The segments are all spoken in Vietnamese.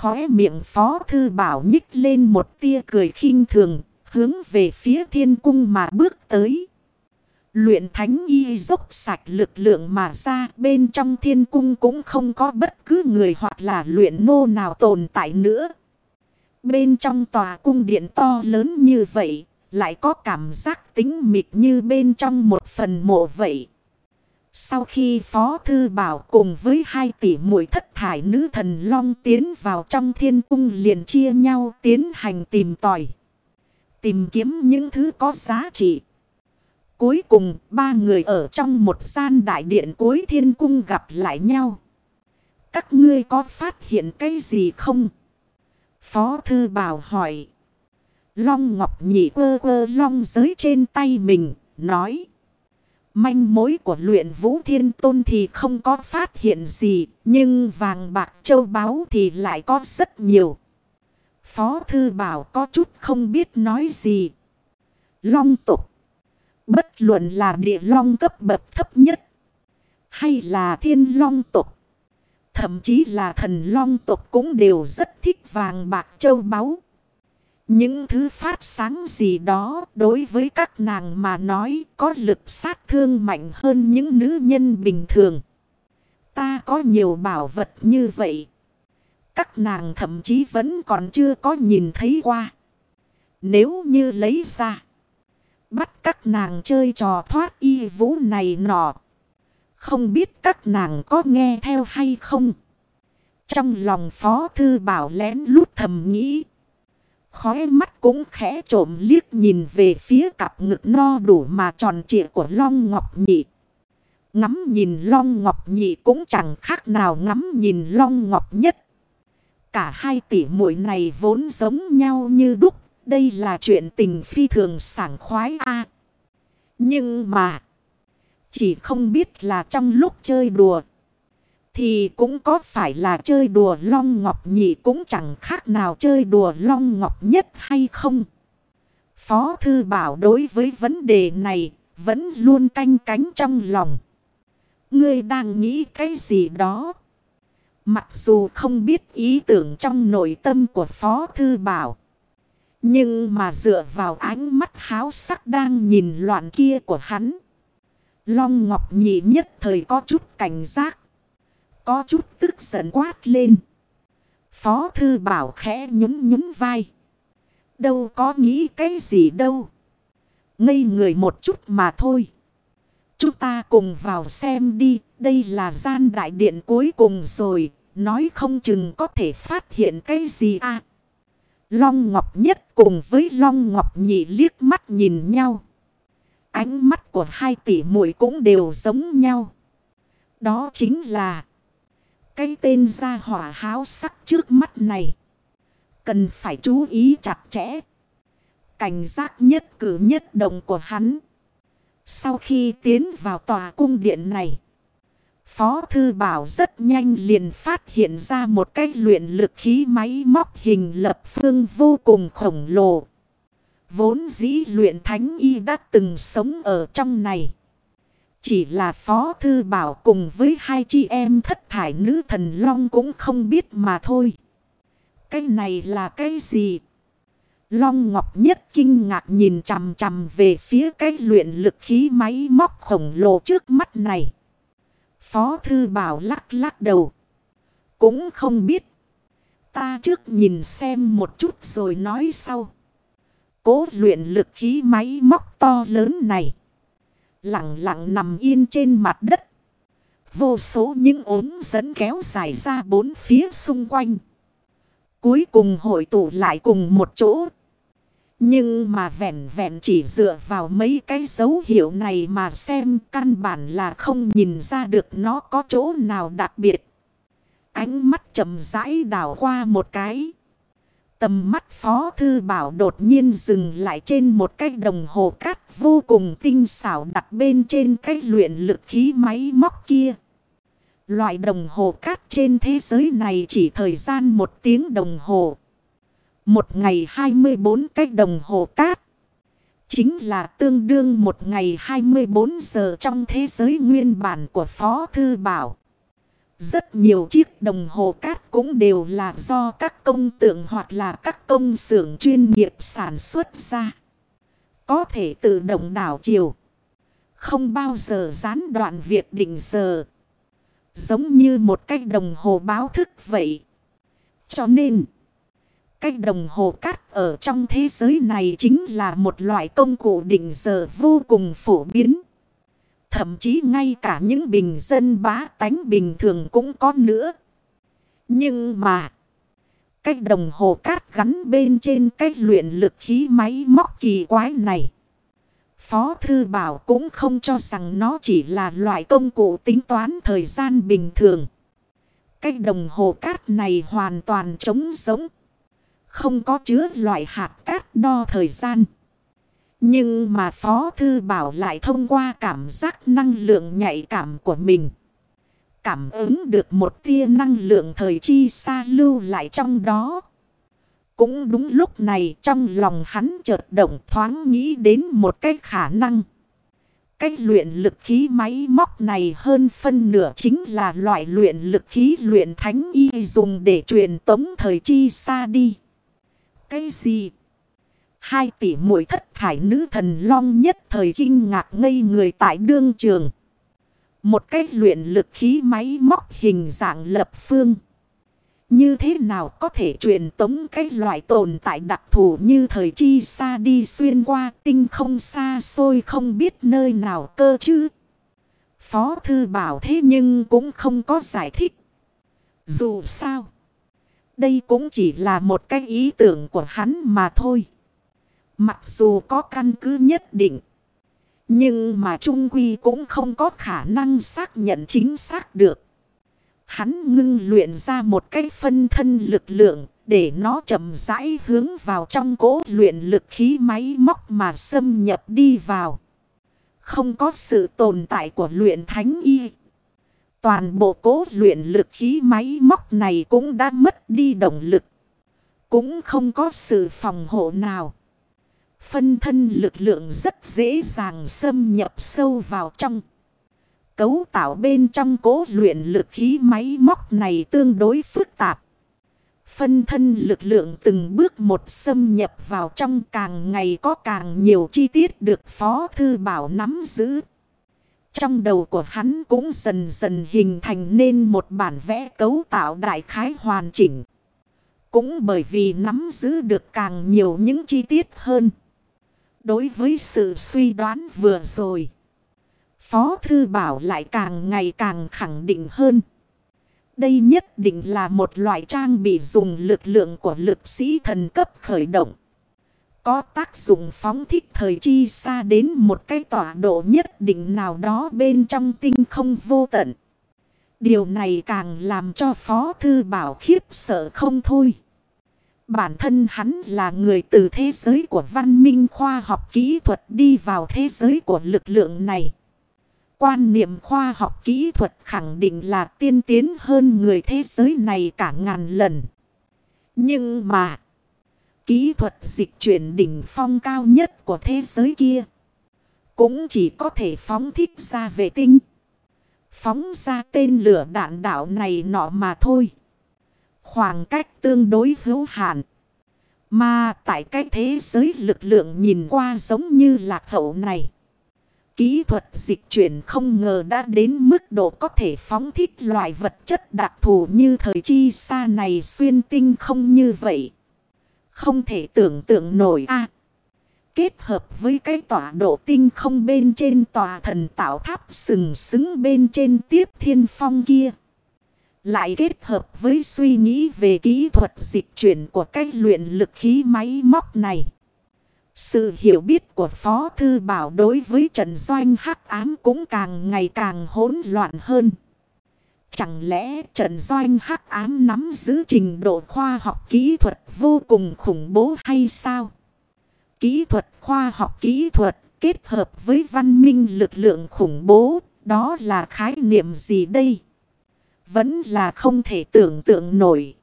Khóe miệng Phó Thư Bảo nhích lên một tia cười khinh thường, hướng về phía thiên cung mà bước tới. Luyện thánh y dốc sạch lực lượng mà ra bên trong thiên cung cũng không có bất cứ người hoặc là luyện nô nào tồn tại nữa. Bên trong tòa cung điện to lớn như vậy, lại có cảm giác tính mịt như bên trong một phần mộ vậy. Sau khi Phó Thư Bảo cùng với hai tỷ muội thất thải nữ thần long tiến vào trong thiên cung liền chia nhau tiến hành tìm tòi. Tìm kiếm những thứ có giá trị. Cuối cùng ba người ở trong một gian đại điện cuối thiên cung gặp lại nhau. Các ngươi có phát hiện cái gì không? Phó Thư Bảo hỏi. Long Ngọc nhị quơ quơ long giới trên tay mình, nói. Manh mối của luyện vũ thiên tôn thì không có phát hiện gì, nhưng vàng bạc châu báu thì lại có rất nhiều. Phó Thư Bảo có chút không biết nói gì. Long tục. Bất luận là địa long cấp bậc thấp nhất. Hay là thiên long tục. Thậm chí là thần long tục cũng đều rất thích vàng bạc châu báu. Những thứ phát sáng gì đó đối với các nàng mà nói có lực sát thương mạnh hơn những nữ nhân bình thường. Ta có nhiều bảo vật như vậy. Các nàng thậm chí vẫn còn chưa có nhìn thấy qua. Nếu như lấy ra. Bắt các nàng chơi trò thoát y vũ này nọ. Không biết các nàng có nghe theo hay không. Trong lòng phó thư bảo lén lút thầm nghĩ. Khói mắt cũng khẽ trộm liếc nhìn về phía cặp ngực no đủ mà tròn trịa của Long Ngọc Nhị. Ngắm nhìn Long Ngọc Nhị cũng chẳng khác nào ngắm nhìn Long Ngọc Nhất. Cả hai tỷ muội này vốn giống nhau như đúc. Đây là chuyện tình phi thường sảng khoái a Nhưng mà... Chỉ không biết là trong lúc chơi đùa. Thì cũng có phải là chơi đùa long ngọc nhị cũng chẳng khác nào chơi đùa long ngọc nhất hay không. Phó thư bảo đối với vấn đề này, vẫn luôn canh cánh trong lòng. Ngươi đang nghĩ cái gì đó? Mặc dù không biết ý tưởng trong nội tâm của Phó Thư Bảo. Nhưng mà dựa vào ánh mắt háo sắc đang nhìn loạn kia của hắn. Long Ngọc Nhị nhất thời có chút cảnh giác. Có chút tức giận quát lên. Phó Thư Bảo khẽ nhún nhún vai. Đâu có nghĩ cái gì đâu. Ngây người một chút mà thôi. Chúng ta cùng vào xem đi. Đây là gian đại điện cuối cùng rồi. Nói không chừng có thể phát hiện cái gì à. Long Ngọc Nhất cùng với Long Ngọc Nhị liếc mắt nhìn nhau. Ánh mắt của hai tỷ muội cũng đều giống nhau. Đó chính là cái tên gia hỏa háo sắc trước mắt này. Cần phải chú ý chặt chẽ. Cảnh giác nhất cử nhất động của hắn. Sau khi tiến vào tòa cung điện này. Phó Thư Bảo rất nhanh liền phát hiện ra một cái luyện lực khí máy móc hình lập phương vô cùng khổng lồ. Vốn dĩ luyện thánh y đã từng sống ở trong này. Chỉ là Phó Thư Bảo cùng với hai chị em thất thải nữ thần long cũng không biết mà thôi. Cái này là cái gì? Long Ngọc Nhất kinh ngạc nhìn chằm chằm về phía cái luyện lực khí máy móc khổng lồ trước mắt này. Phó Thư Bảo lắc lắc đầu. Cũng không biết. Ta trước nhìn xem một chút rồi nói sau. Cố luyện lực khí máy móc to lớn này. Lặng lặng nằm yên trên mặt đất. Vô số những ốm dẫn kéo dài ra bốn phía xung quanh. Cuối cùng hội tụ lại cùng một chỗ. Nhưng mà vẹn vẹn chỉ dựa vào mấy cái dấu hiệu này mà xem căn bản là không nhìn ra được nó có chỗ nào đặc biệt. Ánh mắt chậm rãi đảo qua một cái. Tầm mắt Phó Thư Bảo đột nhiên dừng lại trên một cái đồng hồ cát vô cùng tinh xảo đặt bên trên cái luyện lực khí máy móc kia. Loại đồng hồ cát trên thế giới này chỉ thời gian một tiếng đồng hồ. Một ngày 24 cái đồng hồ cát. Chính là tương đương một ngày 24 giờ trong thế giới nguyên bản của Phó Thư Bảo. Rất nhiều chiếc đồng hồ cát cũng đều là do các công tượng hoặc là các công xưởng chuyên nghiệp sản xuất ra. Có thể tự động đảo chiều. Không bao giờ gián đoạn việc định giờ. Giống như một cái đồng hồ báo thức vậy. Cho nên, cái đồng hồ cát ở trong thế giới này chính là một loại công cụ định giờ vô cùng phổ biến. Thậm chí ngay cả những bình dân bá tánh bình thường cũng có nữa. Nhưng mà, cái đồng hồ cát gắn bên trên cái luyện lực khí máy móc kỳ quái này. Phó Thư Bảo cũng không cho rằng nó chỉ là loại công cụ tính toán thời gian bình thường. Cái đồng hồ cát này hoàn toàn trống giống. Không có chứa loại hạt cát đo thời gian. Nhưng mà Phó Thư Bảo lại thông qua cảm giác năng lượng nhạy cảm của mình. Cảm ứng được một tia năng lượng thời chi xa lưu lại trong đó. Cũng đúng lúc này trong lòng hắn chợt động thoáng nghĩ đến một cái khả năng. Cái luyện lực khí máy móc này hơn phân nửa chính là loại luyện lực khí luyện thánh y dùng để truyền tống thời chi xa đi. Cái gì? Hai tỷ muội thất thải nữ thần long nhất thời kinh ngạc ngây người tại đương trường. Một cái luyện lực khí máy móc hình dạng lập phương. Như thế nào có thể truyền tống cái loại tồn tại đặc thù như thời chi xa đi xuyên qua tinh không xa xôi không biết nơi nào cơ chứ. Phó thư bảo thế nhưng cũng không có giải thích. Dù sao, đây cũng chỉ là một cái ý tưởng của hắn mà thôi. Mặc dù có căn cứ nhất định. Nhưng mà Trung Quy cũng không có khả năng xác nhận chính xác được. Hắn ngưng luyện ra một cái phân thân lực lượng để nó chậm rãi hướng vào trong cỗ luyện lực khí máy móc mà xâm nhập đi vào. Không có sự tồn tại của luyện thánh y. Toàn bộ cố luyện lực khí máy móc này cũng đã mất đi động lực. Cũng không có sự phòng hộ nào. Phân thân lực lượng rất dễ dàng xâm nhập sâu vào trong. Cấu tạo bên trong cố luyện lực khí máy móc này tương đối phức tạp. Phân thân lực lượng từng bước một xâm nhập vào trong càng ngày có càng nhiều chi tiết được Phó Thư Bảo nắm giữ. Trong đầu của hắn cũng dần dần hình thành nên một bản vẽ cấu tạo đại khái hoàn chỉnh. Cũng bởi vì nắm giữ được càng nhiều những chi tiết hơn. Đối với sự suy đoán vừa rồi. Phó Thư Bảo lại càng ngày càng khẳng định hơn. Đây nhất định là một loại trang bị dùng lực lượng của lực sĩ thần cấp khởi động. Có tác dụng phóng thích thời chi xa đến một cái tọa độ nhất định nào đó bên trong tinh không vô tận. Điều này càng làm cho Phó Thư Bảo khiếp sợ không thôi. Bản thân hắn là người từ thế giới của văn minh khoa học kỹ thuật đi vào thế giới của lực lượng này. Quan niệm khoa học kỹ thuật khẳng định là tiên tiến hơn người thế giới này cả ngàn lần. Nhưng mà, kỹ thuật dịch chuyển đỉnh phong cao nhất của thế giới kia, cũng chỉ có thể phóng thích ra vệ tinh. Phóng ra tên lửa đạn đạo này nọ mà thôi. Khoảng cách tương đối hữu hạn. Mà tại cái thế giới lực lượng nhìn qua giống như lạc hậu này. Kỹ thuật dịch chuyển không ngờ đã đến mức độ có thể phóng thích loại vật chất đặc thù như thời chi xa này xuyên tinh không như vậy. Không thể tưởng tượng nổi a Kết hợp với cái tọa độ tinh không bên trên tòa thần tạo tháp sừng sững bên trên tiếp thiên phong kia. Lại kết hợp với suy nghĩ về kỹ thuật dịch chuyển của cách luyện lực khí máy móc này. Sự hiểu biết của Phó Thư Bảo đối với trần doanh hắc ám cũng càng ngày càng hỗn loạn hơn. Chẳng lẽ trần doanh hắc ám nắm giữ trình độ khoa học kỹ thuật vô cùng khủng bố hay sao? Kỹ thuật khoa học kỹ thuật kết hợp với văn minh lực lượng khủng bố, đó là khái niệm gì đây? Vẫn là không thể tưởng tượng nổi.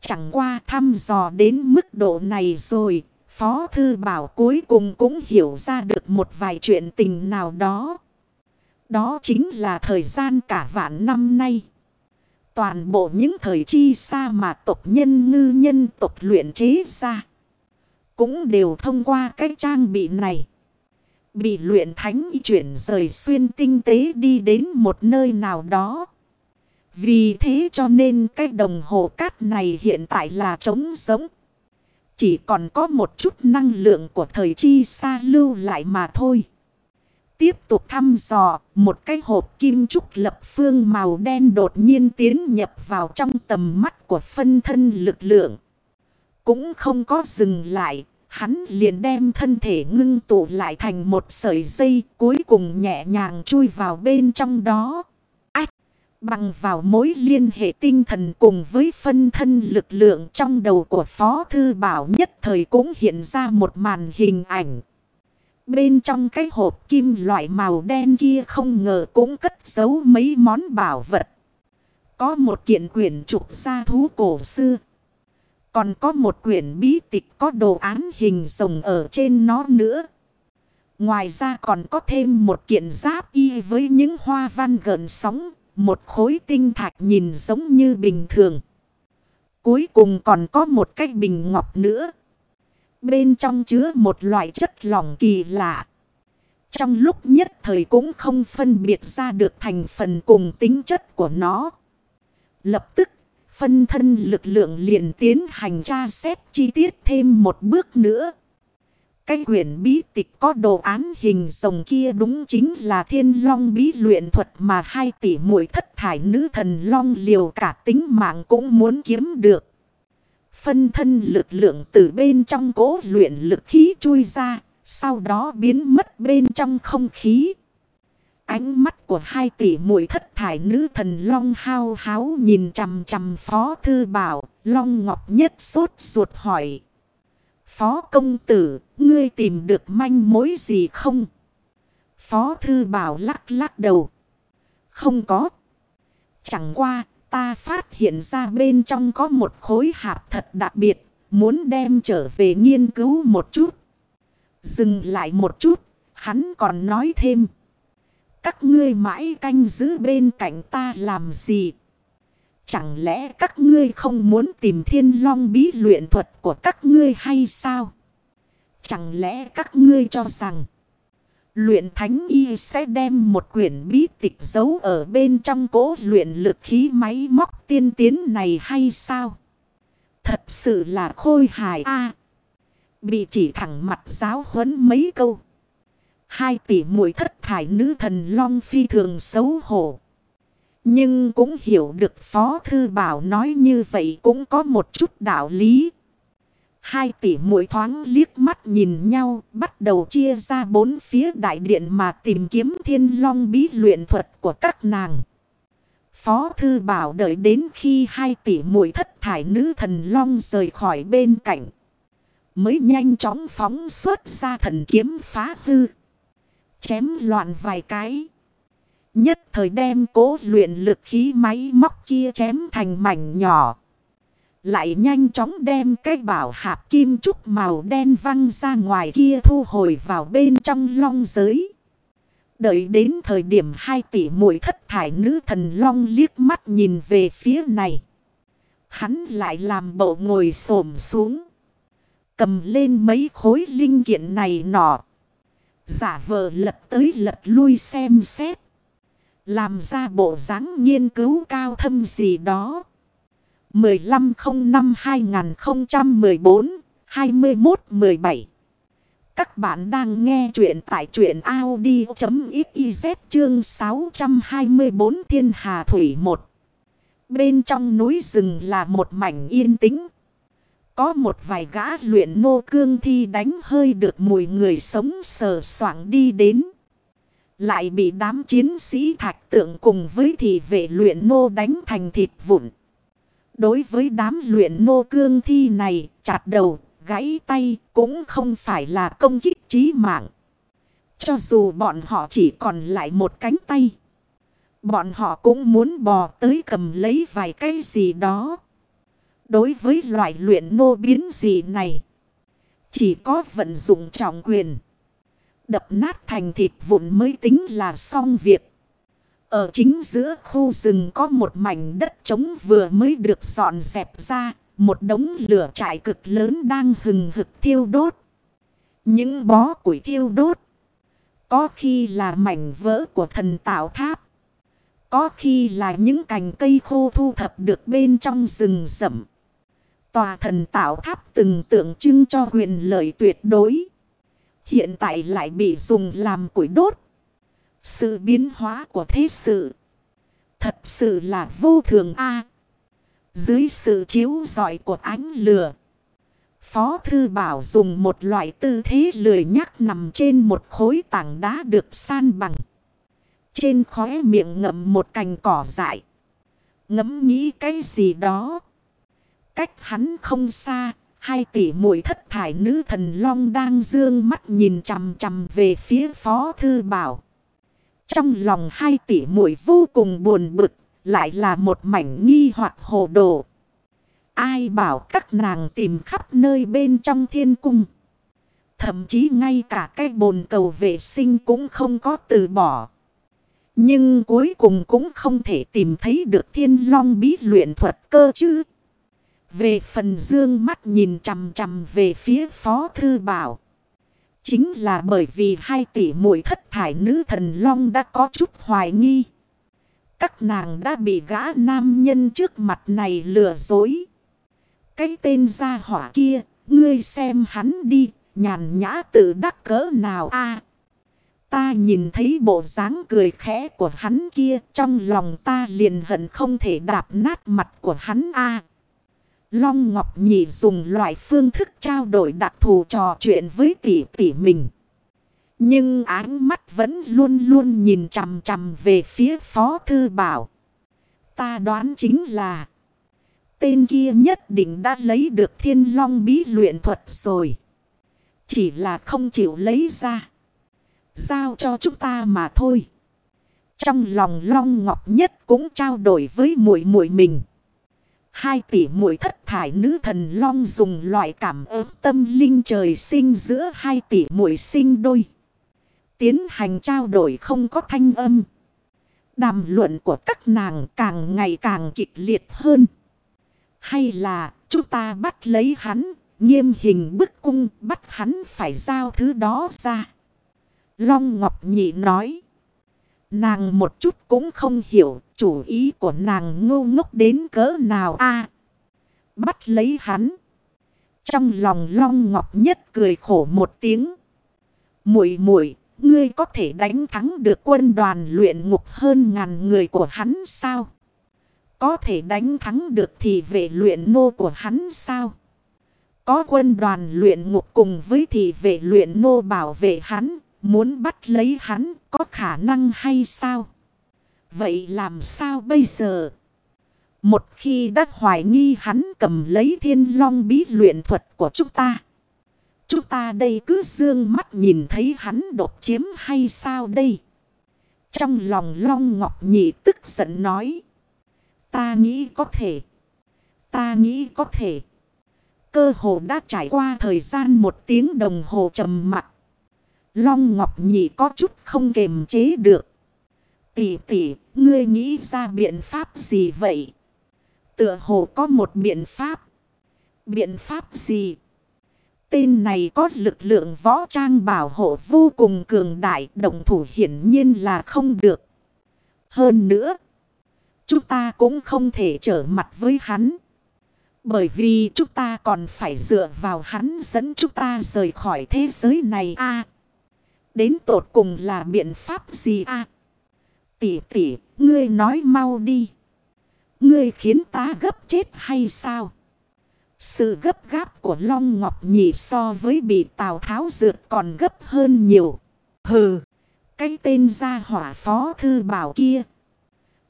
Chẳng qua thăm dò đến mức độ này rồi, Phó Thư Bảo cuối cùng cũng hiểu ra được một vài chuyện tình nào đó. Đó chính là thời gian cả vạn năm nay. Toàn bộ những thời chi xa mà tộc nhân ngư nhân tộc luyện chế ra. Cũng đều thông qua cái trang bị này. Bị luyện thánh chuyển rời xuyên tinh tế đi đến một nơi nào đó. Vì thế cho nên cái đồng hồ cát này hiện tại là trống sống. Chỉ còn có một chút năng lượng của thời chi xa lưu lại mà thôi. Tiếp tục thăm dò, một cái hộp kim trúc lập phương màu đen đột nhiên tiến nhập vào trong tầm mắt của phân thân lực lượng. Cũng không có dừng lại, hắn liền đem thân thể ngưng tụ lại thành một sợi dây cuối cùng nhẹ nhàng chui vào bên trong đó. Bằng vào mối liên hệ tinh thần cùng với phân thân lực lượng trong đầu của Phó Thư Bảo nhất thời cũng hiện ra một màn hình ảnh. Bên trong cái hộp kim loại màu đen kia không ngờ cũng cất giấu mấy món bảo vật. Có một kiện quyển trục gia thú cổ xưa. Còn có một quyển bí tịch có đồ án hình rồng ở trên nó nữa. Ngoài ra còn có thêm một kiện giáp y với những hoa văn gần sóng. Một khối tinh thạch nhìn giống như bình thường. Cuối cùng còn có một cái bình ngọc nữa. Bên trong chứa một loại chất lỏng kỳ lạ. Trong lúc nhất thời cũng không phân biệt ra được thành phần cùng tính chất của nó. Lập tức, phân thân lực lượng liền tiến hành tra xét chi tiết thêm một bước nữa. Cái quyển bí tịch có đồ án hình rồng kia đúng chính là thiên long bí luyện thuật mà hai tỷ muội thất thải nữ thần long liều cả tính mạng cũng muốn kiếm được. Phân thân lực lượng từ bên trong cố luyện lực khí chui ra, sau đó biến mất bên trong không khí. Ánh mắt của hai tỷ muội thất thải nữ thần Long hao háo nhìn chằm chằm Phó Thư Bảo, Long Ngọc Nhất sốt ruột hỏi. Phó công tử, ngươi tìm được manh mối gì không? Phó Thư Bảo lắc lắc đầu. Không có. Chẳng qua, ta phát hiện ra bên trong có một khối hạp thật đặc biệt, muốn đem trở về nghiên cứu một chút. Dừng lại một chút, hắn còn nói thêm. Các ngươi mãi canh giữ bên cạnh ta làm gì? Chẳng lẽ các ngươi không muốn tìm thiên long bí luyện thuật của các ngươi hay sao? Chẳng lẽ các ngươi cho rằng Luyện thánh y sẽ đem một quyển bí tịch giấu ở bên trong cố luyện lực khí máy móc tiên tiến này hay sao? Thật sự là khôi hài a Bị chỉ thẳng mặt giáo huấn mấy câu. Hai tỷ muội thất thải nữ thần long phi thường xấu hổ. Nhưng cũng hiểu được Phó Thư Bảo nói như vậy cũng có một chút đạo lý. Hai tỷ mũi thoáng liếc mắt nhìn nhau, bắt đầu chia ra bốn phía đại điện mà tìm kiếm thiên long bí luyện thuật của các nàng. Phó thư bảo đợi đến khi hai tỷ mũi thất thải nữ thần long rời khỏi bên cạnh. Mới nhanh chóng phóng xuất ra thần kiếm phá hư. Chém loạn vài cái. Nhất thời đem cố luyện lực khí máy móc kia chém thành mảnh nhỏ. Lại nhanh chóng đem cái bảo hạp kim trúc màu đen văng ra ngoài kia thu hồi vào bên trong long giới. Đợi đến thời điểm hai tỷ muội thất thải nữ thần long liếc mắt nhìn về phía này. Hắn lại làm bộ ngồi xổm xuống. Cầm lên mấy khối linh kiện này nọ. Giả vờ lật tới lật lui xem xét. Làm ra bộ dáng nghiên cứu cao thâm gì đó. 1505-2014-21-17 Các bạn đang nghe chuyện tại chuyện Audi.xyz chương 624 Thiên Hà Thủy 1 Bên trong núi rừng là một mảnh yên tĩnh. Có một vài gã luyện nô cương thi đánh hơi được mùi người sống sờ soảng đi đến. Lại bị đám chiến sĩ thạch tượng cùng với thị vệ luyện nô đánh thành thịt vụn. Đối với đám luyện nô cương thi này, chặt đầu, gãy tay cũng không phải là công kích trí mạng. Cho dù bọn họ chỉ còn lại một cánh tay. Bọn họ cũng muốn bò tới cầm lấy vài cái gì đó. Đối với loại luyện nô biến gì này. Chỉ có vận dụng trọng quyền. Đập nát thành thịt vụn mới tính là xong việc. Ở chính giữa khu rừng có một mảnh đất trống vừa mới được dọn dẹp ra. Một đống lửa trại cực lớn đang hừng hực thiêu đốt. Những bó củi thiêu đốt. Có khi là mảnh vỡ của thần tạo tháp. Có khi là những cành cây khô thu thập được bên trong rừng rậm. Tòa thần tạo tháp từng tượng trưng cho quyền lợi tuyệt đối. Hiện tại lại bị dùng làm củi đốt. Sự biến hóa của thế sự. Thật sự là vô thường a Dưới sự chiếu rọi của ánh lửa. Phó Thư Bảo dùng một loại tư thế lười nhắc nằm trên một khối tảng đá được san bằng. Trên khóe miệng ngậm một cành cỏ dại. Ngẫm nghĩ cái gì đó. Cách hắn không xa, hai tỷ muội thất thải nữ thần long đang dương mắt nhìn chằm chằm về phía Phó Thư Bảo. Trong lòng hai tỷ muội vô cùng buồn bực, lại là một mảnh nghi hoặc hồ đồ. Ai bảo các nàng tìm khắp nơi bên trong thiên cung. Thậm chí ngay cả cái bồn cầu vệ sinh cũng không có từ bỏ. Nhưng cuối cùng cũng không thể tìm thấy được thiên long bí luyện thuật cơ chứ. Về phần dương mắt nhìn chằm chằm về phía phó thư bảo. Chính là bởi vì hai tỷ muội thất thải nữ thần long đã có chút hoài nghi. Các nàng đã bị gã nam nhân trước mặt này lừa dối. Cái tên gia hỏa kia, ngươi xem hắn đi, nhàn nhã tự đắc cỡ nào a Ta nhìn thấy bộ dáng cười khẽ của hắn kia, trong lòng ta liền hận không thể đạp nát mặt của hắn a Long Ngọc Nhị dùng loại phương thức trao đổi đặc thù trò chuyện với tỷ tỷ mình. Nhưng áng mắt vẫn luôn luôn nhìn chằm chằm về phía Phó Thư Bảo. Ta đoán chính là, tên kia nhất định đã lấy được thiên long bí luyện thuật rồi. Chỉ là không chịu lấy ra. Giao cho chúng ta mà thôi. Trong lòng long ngọc nhất cũng trao đổi với muội muội mình. Hai tỷ muội thất thải nữ thần long dùng loại cảm ứng tâm linh trời sinh giữa hai tỷ muội sinh đôi. Tiến hành trao đổi không có thanh âm. Đàm luận của các nàng càng ngày càng kịch liệt hơn. Hay là chúng ta bắt lấy hắn, nghiêm hình bức cung bắt hắn phải giao thứ đó ra. Long Ngọc Nhị nói. Nàng một chút cũng không hiểu chủ ý của nàng ngu ngốc đến cỡ nào a Bắt lấy hắn. Trong lòng Long Ngọc Nhất cười khổ một tiếng. Muội muội ngươi có thể đánh thắng được quân đoàn luyện ngục hơn ngàn người của hắn sao? Có thể đánh thắng được thì vệ luyện nô của hắn sao? Có quân đoàn luyện ngục cùng với thị vệ luyện nô bảo vệ hắn, muốn bắt lấy hắn có khả năng hay sao? Vậy làm sao bây giờ? Một khi đã hoài nghi hắn cầm lấy thiên long bí luyện thuật của chúng ta. Chúng ta đây cứ dương mắt nhìn thấy hắn đột chiếm hay sao đây? Trong lòng long ngọc nhị tức giận nói. Ta nghĩ có thể. Ta nghĩ có thể. Cơ hồ đã trải qua thời gian một tiếng đồng hồ trầm mặc. Long Ngọc Nhị có chút không kềm chế được. Tỷ tỷ, ngươi nghĩ ra biện pháp gì vậy? Tựa hồ có một biện pháp. Biện pháp gì? Tên này có lực lượng võ trang bảo hộ vô cùng cường đại, động thủ hiển nhiên là không được. Hơn nữa, chúng ta cũng không thể trở mặt với hắn. Bởi vì chúng ta còn phải dựa vào hắn dẫn chúng ta rời khỏi thế giới này a Đến tột cùng là biện pháp gì a Tỷ tỷ, ngươi nói mau đi. Ngươi khiến ta gấp chết hay sao? Sự gấp gáp của Long Ngọc Nhị so với bị Tào Tháo dượt còn gấp hơn nhiều. Hừ, cái tên gia hỏa phó thư bảo kia.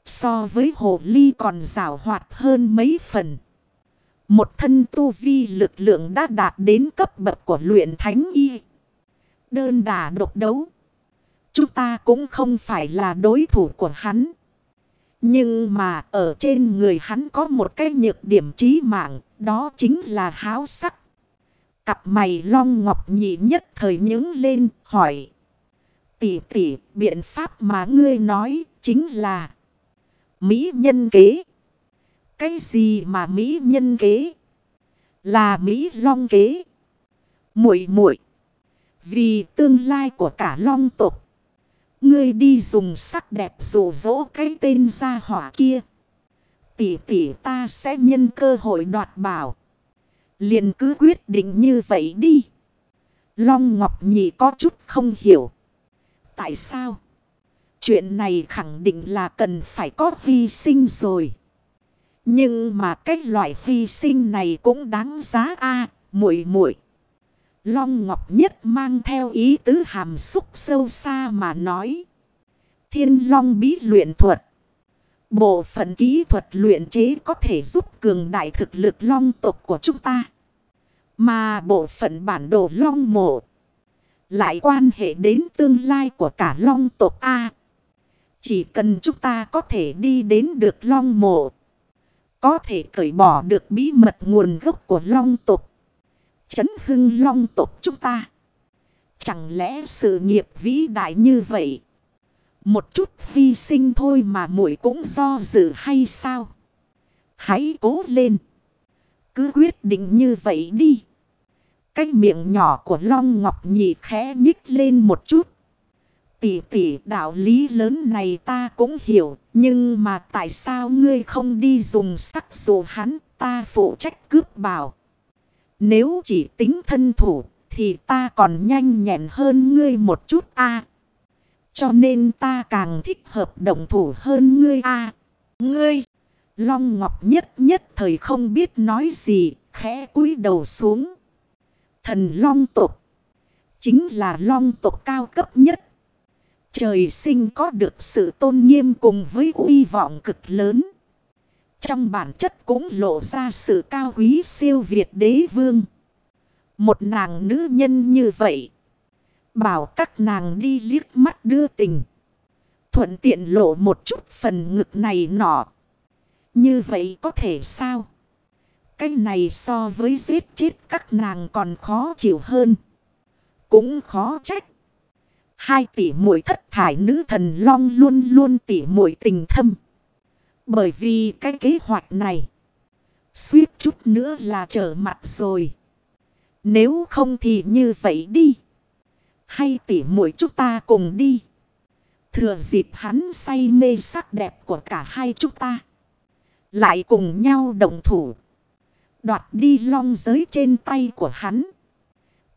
So với hồ ly còn rào hoạt hơn mấy phần. Một thân tu vi lực lượng đã đạt đến cấp bậc của luyện thánh y. Đơn đà độc đấu. Chúng ta cũng không phải là đối thủ của hắn. Nhưng mà ở trên người hắn có một cái nhược điểm trí mạng. Đó chính là háo sắc. Cặp mày long ngọc nhị nhất thời nhướng lên, hỏi. Tỷ tỷ biện pháp mà ngươi nói chính là Mỹ nhân kế. Cái gì mà Mỹ nhân kế? Là Mỹ long kế. muội muội, Vì tương lai của cả long tục. Ngươi đi dùng sắc đẹp rủ rỗ cái tên gia hỏa kia. Tỷ tỷ ta sẽ nhân cơ hội đoạt bảo. liền cứ quyết định như vậy đi. Long Ngọc Nhị có chút không hiểu. Tại sao? Chuyện này khẳng định là cần phải có hy sinh rồi. Nhưng mà cái loại hy sinh này cũng đáng giá a, muội muội Long Ngọc Nhất mang theo ý tứ hàm xúc sâu xa mà nói. Thiên Long bí luyện thuật. Bộ phận kỹ thuật luyện chế có thể giúp cường đại thực lực long tộc của chúng ta. Mà bộ phận bản đồ long mộ. Lại quan hệ đến tương lai của cả long tộc A. Chỉ cần chúng ta có thể đi đến được long mộ. Có thể cởi bỏ được bí mật nguồn gốc của long tộc. Chấn hưng long tộc chúng ta. Chẳng lẽ sự nghiệp vĩ đại như vậy. Một chút hy sinh thôi mà muội cũng do dự hay sao? Hãy cố lên. Cứ quyết định như vậy đi. Cái miệng nhỏ của Long Ngọc Nhị khẽ nhích lên một chút. Tỷ tỷ, đạo lý lớn này ta cũng hiểu. Nhưng mà tại sao ngươi không đi dùng sắc dù hắn ta phụ trách cướp bảo. Nếu chỉ tính thân thủ thì ta còn nhanh nhẹn hơn ngươi một chút a Cho nên ta càng thích hợp động thủ hơn ngươi a Ngươi! Long Ngọc nhất nhất thời không biết nói gì, khẽ cúi đầu xuống. Thần Long tộc chính là Long tộc cao cấp nhất. Trời sinh có được sự tôn nghiêm cùng với uy vọng cực lớn. Trong bản chất cũng lộ ra sự cao quý siêu việt đế vương. Một nàng nữ nhân như vậy. Bảo các nàng đi liếc mắt đưa tình. Thuận tiện lộ một chút phần ngực này nọ. Như vậy có thể sao? Cái này so với giết chết các nàng còn khó chịu hơn. Cũng khó trách. Hai tỷ muội thất thải nữ thần long luôn luôn tỷ muội tình thâm. Bởi vì cái kế hoạch này. Suýt chút nữa là trở mặt rồi. Nếu không thì như vậy đi. Hay tỉ muội chúng ta cùng đi. Thừa dịp hắn say mê sắc đẹp của cả hai chúng ta. Lại cùng nhau đồng thủ. Đoạt đi long giới trên tay của hắn.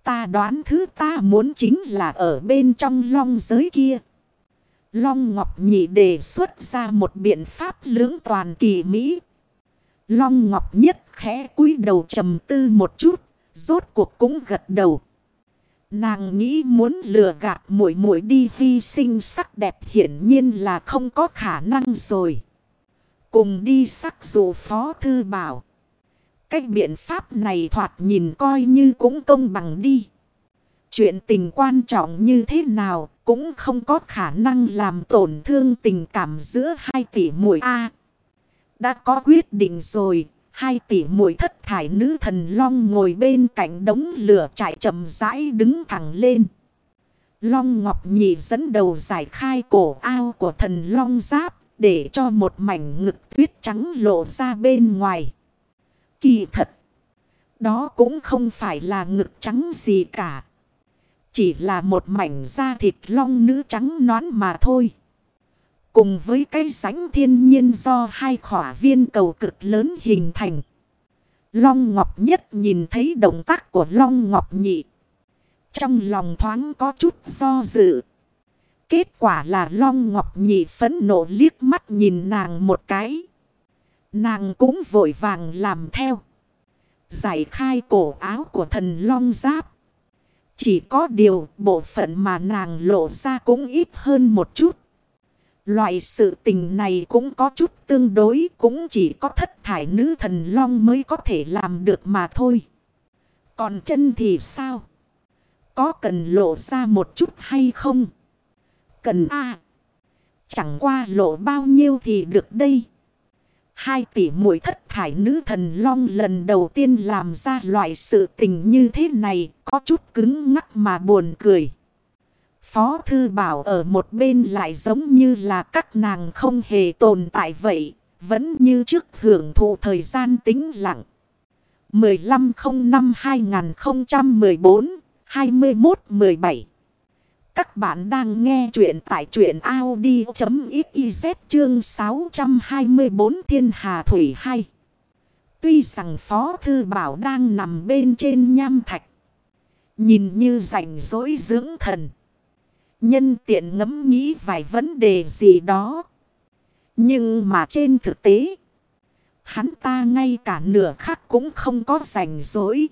Ta đoán thứ ta muốn chính là ở bên trong long giới kia. Long Ngọc Nhị đề xuất ra một biện pháp lưỡng toàn kỳ mỹ. Long Ngọc Nhất khẽ cúi đầu trầm tư một chút. Rốt cuộc cũng gật đầu. Nàng nghĩ muốn lừa gạt muội muội đi hy sinh sắc đẹp hiển nhiên là không có khả năng rồi. Cùng đi sắc dù phó thư bảo. Cách biện pháp này thoạt nhìn coi như cũng công bằng đi. Chuyện tình quan trọng như thế nào cũng không có khả năng làm tổn thương tình cảm giữa hai tỷ muội A. đã có quyết định rồi, Hai tỷ muội thất thải nữ thần long ngồi bên cạnh đống lửa trải chậm rãi đứng thẳng lên. Long Ngọc Nhị dẫn đầu giải khai cổ ao của thần long giáp để cho một mảnh ngực tuyết trắng lộ ra bên ngoài. Kỳ thật, đó cũng không phải là ngực trắng gì cả. Chỉ là một mảnh da thịt long nữ trắng nón mà thôi. Cùng với cái sánh thiên nhiên do hai khỏa viên cầu cực lớn hình thành. Long Ngọc Nhất nhìn thấy động tác của Long Ngọc Nhị. Trong lòng thoáng có chút do dự. Kết quả là Long Ngọc Nhị phấn nộ liếc mắt nhìn nàng một cái. Nàng cũng vội vàng làm theo. Giải khai cổ áo của thần Long Giáp. Chỉ có điều bộ phận mà nàng lộ ra cũng ít hơn một chút. Loại sự tình này cũng có chút tương đối, cũng chỉ có thất thải nữ thần long mới có thể làm được mà thôi. Còn chân thì sao? Có cần lộ ra một chút hay không? Cần a Chẳng qua lộ bao nhiêu thì được đây. Hai tỷ muội thất thải nữ thần long lần đầu tiên làm ra loại sự tình như thế này có chút cứng ngắc mà buồn cười. Phó Thư Bảo ở một bên lại giống như là các nàng không hề tồn tại vậy. Vẫn như trước hưởng thụ thời gian tĩnh lặng. 1505-2014-21-17 Các bạn đang nghe chuyện tại chuyện Audi.xyz chương 624 Thiên Hà Thủy 2. Tuy rằng Phó Thư Bảo đang nằm bên trên nham thạch. Nhìn như rảnh rỗi dưỡng thần. Nhân tiện ngẫm nghĩ vài vấn đề gì đó. Nhưng mà trên thực tế. Hắn ta ngay cả nửa khắc cũng không có rảnh rỗi.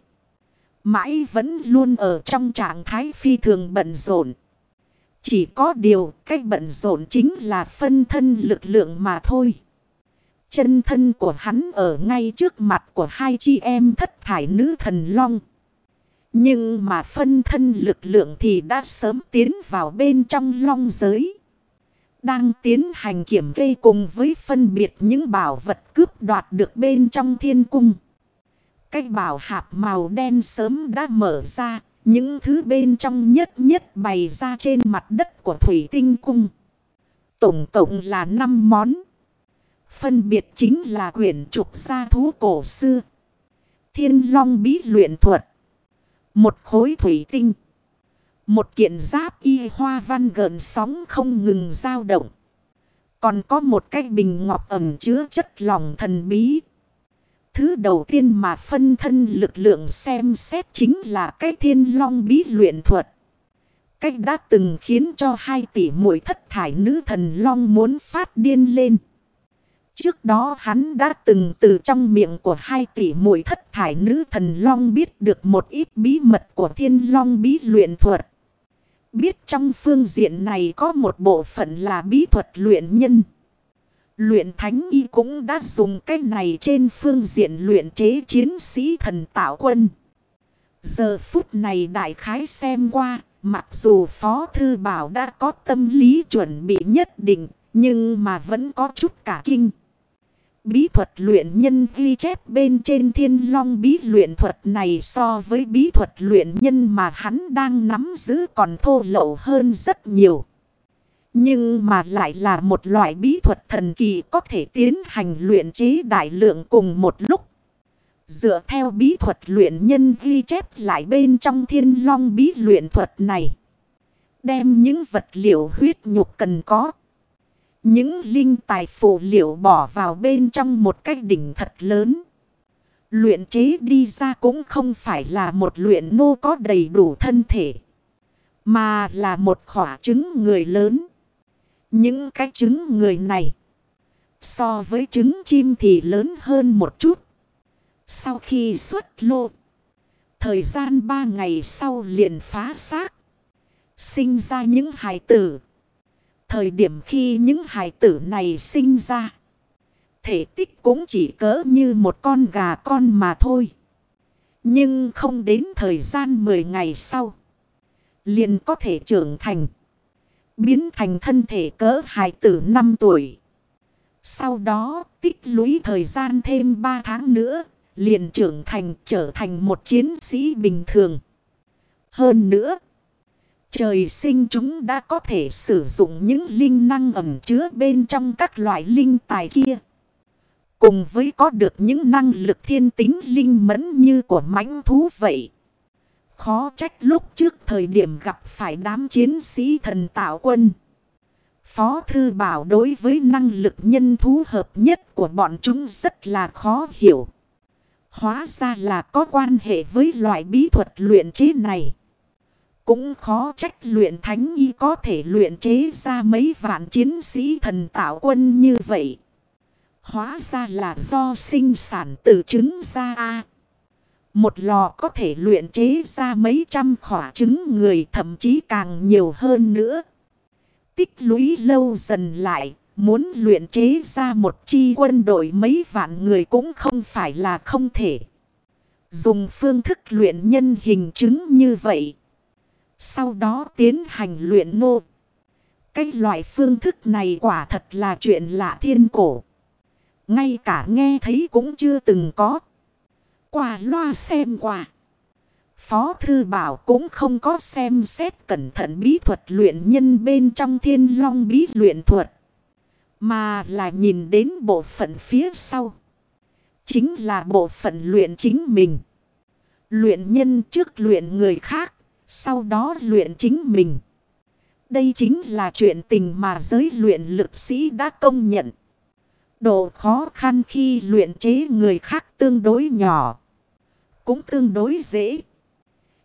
Mãi vẫn luôn ở trong trạng thái phi thường bận rộn. Chỉ có điều cách bận rộn chính là phân thân lực lượng mà thôi. Chân thân của hắn ở ngay trước mặt của hai chị em thất thải nữ thần long. Nhưng mà phân thân lực lượng thì đã sớm tiến vào bên trong long giới. Đang tiến hành kiểm kê cùng với phân biệt những bảo vật cướp đoạt được bên trong thiên cung. Cái bảo hạp màu đen sớm đã mở ra. Những thứ bên trong nhất nhất bày ra trên mặt đất của thủy tinh cung. Tổng cộng là 5 món. Phân biệt chính là quyển trục gia thú cổ xưa. Thiên long bí luyện thuật. Một khối thủy tinh. Một kiện giáp y hoa văn gợn sóng không ngừng dao động. Còn có một cái bình ngọc ẩm chứa chất lỏng thần bí. Thứ đầu tiên mà phân thân lực lượng xem xét chính là cái thiên long bí luyện thuật. Cách đã từng khiến cho hai tỷ muội thất thải nữ thần long muốn phát điên lên. Trước đó hắn đã từng từ trong miệng của hai tỷ muội thất thải nữ thần long biết được một ít bí mật của thiên long bí luyện thuật. Biết trong phương diện này có một bộ phận là bí thuật luyện nhân. Luyện thánh y cũng đã dùng cách này trên phương diện luyện chế chiến sĩ thần tạo quân. Giờ phút này đại khái xem qua, mặc dù Phó Thư Bảo đã có tâm lý chuẩn bị nhất định, nhưng mà vẫn có chút cả kinh. Bí thuật luyện nhân ghi chép bên trên thiên long bí luyện thuật này so với bí thuật luyện nhân mà hắn đang nắm giữ còn thô lậu hơn rất nhiều. Nhưng mà lại là một loại bí thuật thần kỳ có thể tiến hành luyện chế đại lượng cùng một lúc. Dựa theo bí thuật luyện nhân ghi chép lại bên trong thiên long bí luyện thuật này. Đem những vật liệu huyết nhục cần có. Những linh tài phụ liệu bỏ vào bên trong một cái đỉnh thật lớn. Luyện chế đi ra cũng không phải là một luyện nô có đầy đủ thân thể. Mà là một khỏa trứng người lớn. Những cái trứng người này. So với trứng chim thì lớn hơn một chút. Sau khi xuất lô. Thời gian ba ngày sau liền phá xác. Sinh ra những hài tử. Thời điểm khi những hài tử này sinh ra. Thể tích cũng chỉ cỡ như một con gà con mà thôi. Nhưng không đến thời gian 10 ngày sau. Liền có thể trưởng thành. Biến thành thân thể cỡ hài tử 5 tuổi. Sau đó, tích lũy thời gian thêm 3 tháng nữa. Liền trưởng thành, trở thành một chiến sĩ bình thường. Hơn nữa. Trời sinh chúng đã có thể sử dụng những linh năng ẩm chứa bên trong các loại linh tài kia. Cùng với có được những năng lực thiên tính linh mẫn như của mãnh thú vậy. Khó trách lúc trước thời điểm gặp phải đám chiến sĩ thần tạo quân. Phó Thư Bảo đối với năng lực nhân thú hợp nhất của bọn chúng rất là khó hiểu. Hóa ra là có quan hệ với loại bí thuật luyện chế này. Cũng khó trách luyện thánh y có thể luyện chế ra mấy vạn chiến sĩ thần tạo quân như vậy. Hóa ra là do sinh sản từ trứng ra A. Một lò có thể luyện chế ra mấy trăm khỏa trứng người thậm chí càng nhiều hơn nữa. Tích lũy lâu dần lại, muốn luyện chế ra một chi quân đội mấy vạn người cũng không phải là không thể. Dùng phương thức luyện nhân hình chứng như vậy. Sau đó tiến hành luyện nô. Cái loại phương thức này quả thật là chuyện lạ thiên cổ. Ngay cả nghe thấy cũng chưa từng có. Quả loa xem quả. Phó Thư Bảo cũng không có xem xét cẩn thận bí thuật luyện nhân bên trong thiên long bí luyện thuật. Mà là nhìn đến bộ phận phía sau. Chính là bộ phận luyện chính mình. Luyện nhân trước luyện người khác. Sau đó luyện chính mình. Đây chính là chuyện tình mà giới luyện lực sĩ đã công nhận. Độ khó khăn khi luyện chế người khác tương đối nhỏ. Cũng tương đối dễ.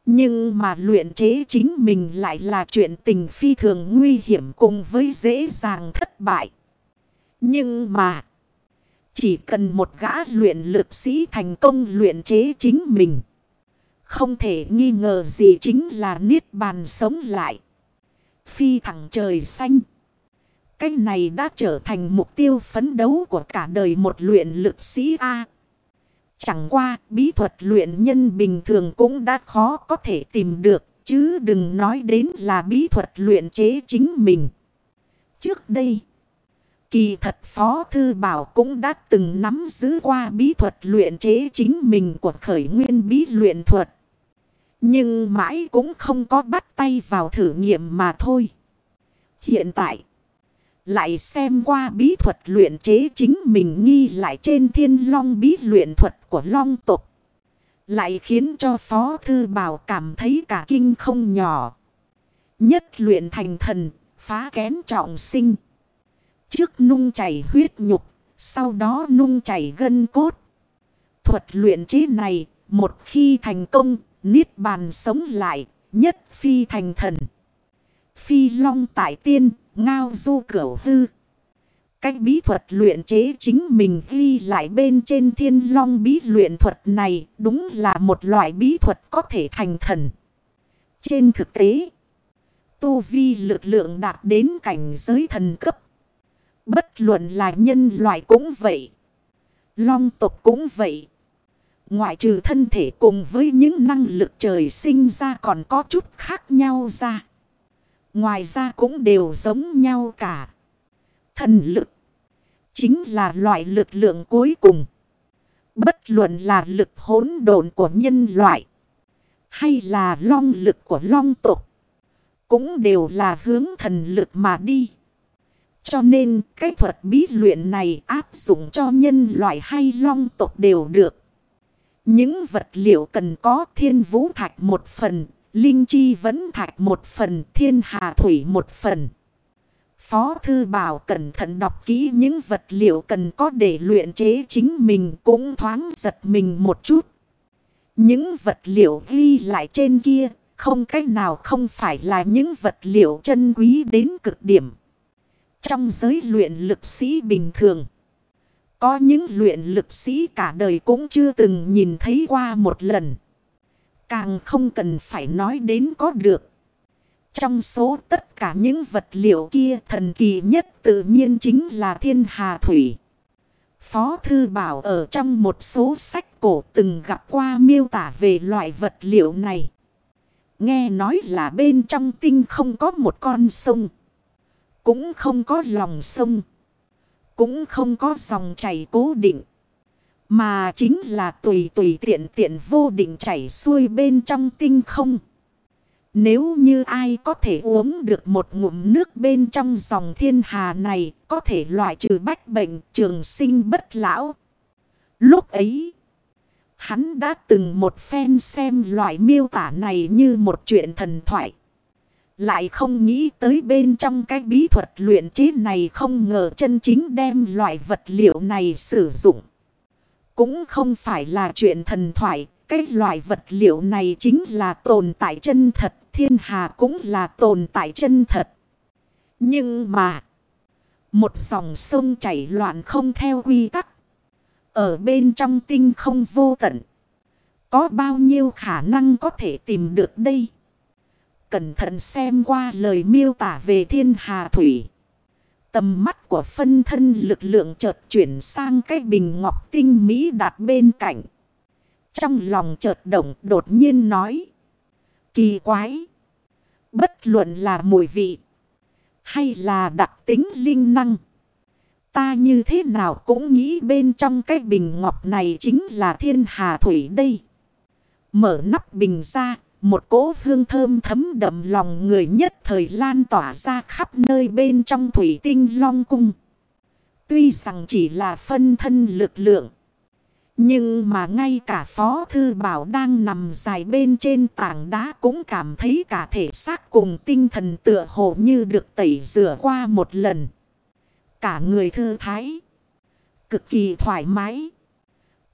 Nhưng mà luyện chế chính mình lại là chuyện tình phi thường nguy hiểm cùng với dễ dàng thất bại. Nhưng mà, chỉ cần một gã luyện lực sĩ thành công luyện chế chính mình. Không thể nghi ngờ gì chính là niết bàn sống lại. Phi thẳng trời xanh. Cái này đã trở thành mục tiêu phấn đấu của cả đời một luyện lực sĩ A. Chẳng qua bí thuật luyện nhân bình thường cũng đã khó có thể tìm được. Chứ đừng nói đến là bí thuật luyện chế chính mình. Trước đây, kỳ thật Phó Thư Bảo cũng đã từng nắm giữ qua bí thuật luyện chế chính mình của khởi nguyên bí luyện thuật. Nhưng mãi cũng không có bắt tay vào thử nghiệm mà thôi. Hiện tại, lại xem qua bí thuật luyện chế chính mình nghi lại trên thiên long bí luyện thuật của long tục. Lại khiến cho Phó Thư Bảo cảm thấy cả kinh không nhỏ. Nhất luyện thành thần, phá kén trọng sinh. Trước nung chảy huyết nhục, sau đó nung chảy gân cốt. Thuật luyện chế này, một khi thành công, niết bàn sống lại, nhất phi thành thần. Phi long tại tiên, ngao du cửu hư. Cách bí thuật luyện chế chính mình ghi lại bên trên thiên long bí luyện thuật này đúng là một loại bí thuật có thể thành thần. Trên thực tế, tu vi lực lượng đạt đến cảnh giới thần cấp. Bất luận là nhân loại cũng vậy. Long tộc cũng vậy. Ngoại trừ thân thể cùng với những năng lực trời sinh ra còn có chút khác nhau ra. Ngoài ra cũng đều giống nhau cả. Thần lực. Chính là loại lực lượng cuối cùng. Bất luận là lực hỗn độn của nhân loại. Hay là long lực của long tục. Cũng đều là hướng thần lực mà đi. Cho nên cái thuật bí luyện này áp dụng cho nhân loại hay long tộc đều được. Những vật liệu cần có thiên vũ thạch một phần, linh chi vẫn thạch một phần, thiên hà thủy một phần. Phó Thư Bảo cẩn thận đọc kỹ những vật liệu cần có để luyện chế chính mình cũng thoáng giật mình một chút. Những vật liệu ghi lại trên kia không cách nào không phải là những vật liệu chân quý đến cực điểm. Trong giới luyện lực sĩ bình thường. Có những luyện lực sĩ cả đời cũng chưa từng nhìn thấy qua một lần. Càng không cần phải nói đến có được. Trong số tất cả những vật liệu kia thần kỳ nhất tự nhiên chính là thiên hà thủy. Phó Thư Bảo ở trong một số sách cổ từng gặp qua miêu tả về loại vật liệu này. Nghe nói là bên trong tinh không có một con sông. Cũng không có lòng sông. Cũng không có dòng chảy cố định. Mà chính là tùy tùy tiện tiện vô định chảy xuôi bên trong tinh không. Nếu như ai có thể uống được một ngụm nước bên trong dòng thiên hà này, có thể loại trừ bách bệnh trường sinh bất lão. Lúc ấy, hắn đã từng một phen xem loại miêu tả này như một chuyện thần thoại. Lại không nghĩ tới bên trong cái bí thuật luyện chế này không ngờ chân chính đem loại vật liệu này sử dụng. Cũng không phải là chuyện thần thoại, cái loại vật liệu này chính là tồn tại chân thật, thiên hà cũng là tồn tại chân thật. Nhưng mà, một dòng sông chảy loạn không theo quy tắc. Ở bên trong tinh không vô tận, có bao nhiêu khả năng có thể tìm được đây? Cẩn thận xem qua lời miêu tả về thiên hà thủy. Tầm mắt của phân thân lực lượng chợt chuyển sang cái bình ngọc tinh mỹ đặt bên cạnh. Trong lòng chợt động đột nhiên nói. Kỳ quái. Bất luận là mùi vị. Hay là đặc tính linh năng. Ta như thế nào cũng nghĩ bên trong cái bình ngọc này chính là thiên hà thủy đây. Mở nắp bình ra, một cỗ hương thơm thấm đậm lòng người nhất thời lan tỏa ra khắp nơi bên trong thủy tinh long cung. Tuy rằng chỉ là phân thân lực lượng. Nhưng mà ngay cả Phó Thư Bảo đang nằm dài bên trên tảng đá cũng cảm thấy cả thể xác cùng tinh thần tựa hồ như được tẩy rửa qua một lần. Cả người thư thái. Cực kỳ thoải mái.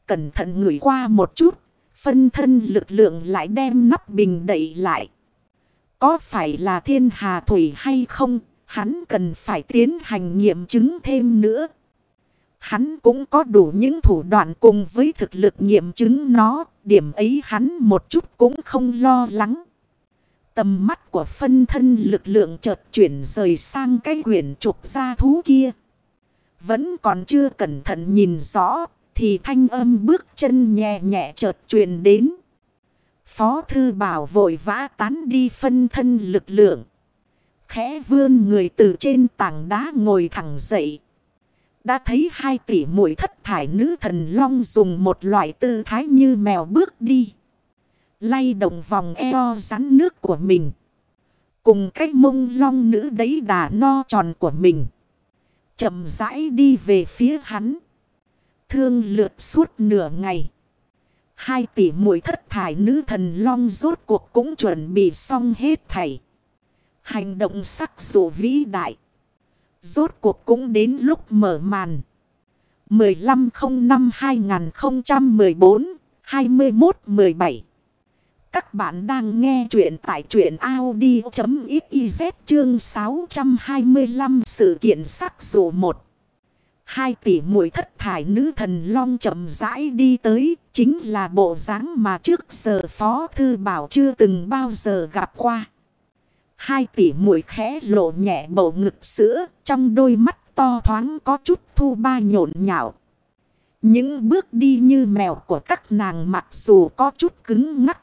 Cẩn thận ngửi qua một chút. Phân thân lực lượng lại đem nắp bình đẩy lại. Có phải là thiên hà thủy hay không? Hắn cần phải tiến hành nghiệm chứng thêm nữa. Hắn cũng có đủ những thủ đoạn cùng với thực lực nghiệm chứng nó. Điểm ấy hắn một chút cũng không lo lắng. Tầm mắt của phân thân lực lượng chợt chuyển rời sang cái quyển trục gia thú kia. Vẫn còn chưa cẩn thận nhìn rõ thì thanh âm bước chân nhẹ nhẹ chợt truyền đến. Phó thư bảo vội vã tán đi phân thân lực lượng. Khẽ vươn người từ trên tảng đá ngồi thẳng dậy. Đã thấy hai tỷ mũi thất thải nữ thần long dùng một loại tư thái như mèo bước đi. Lay động vòng eo rắn nước của mình. Cùng cái mông long nữ đấy đà no tròn của mình. chậm rãi đi về phía hắn. Thương lượt suốt nửa ngày. Hai tỷ mũi thất thải nữ thần long rốt cuộc cũng chuẩn bị xong hết thảy. Hành động sắc dụ vĩ đại. Rốt cuộc cũng đến lúc mở màn. 15.05.2014-21.17 Các bạn đang nghe chuyện tại chuyện Audi.xyz chương 625 sự kiện sắc dụ 1. Hai tỷ muội thất thải nữ thần long chậm rãi đi tới, chính là bộ dáng mà trước giờ Phó Thư Bảo chưa từng bao giờ gặp qua. Hai tỷ muội khẽ lộ nhẹ bầu ngực sữa, trong đôi mắt to thoáng có chút thu ba nhộn nhạo. Những bước đi như mèo của các nàng mặc dù có chút cứng ngắt.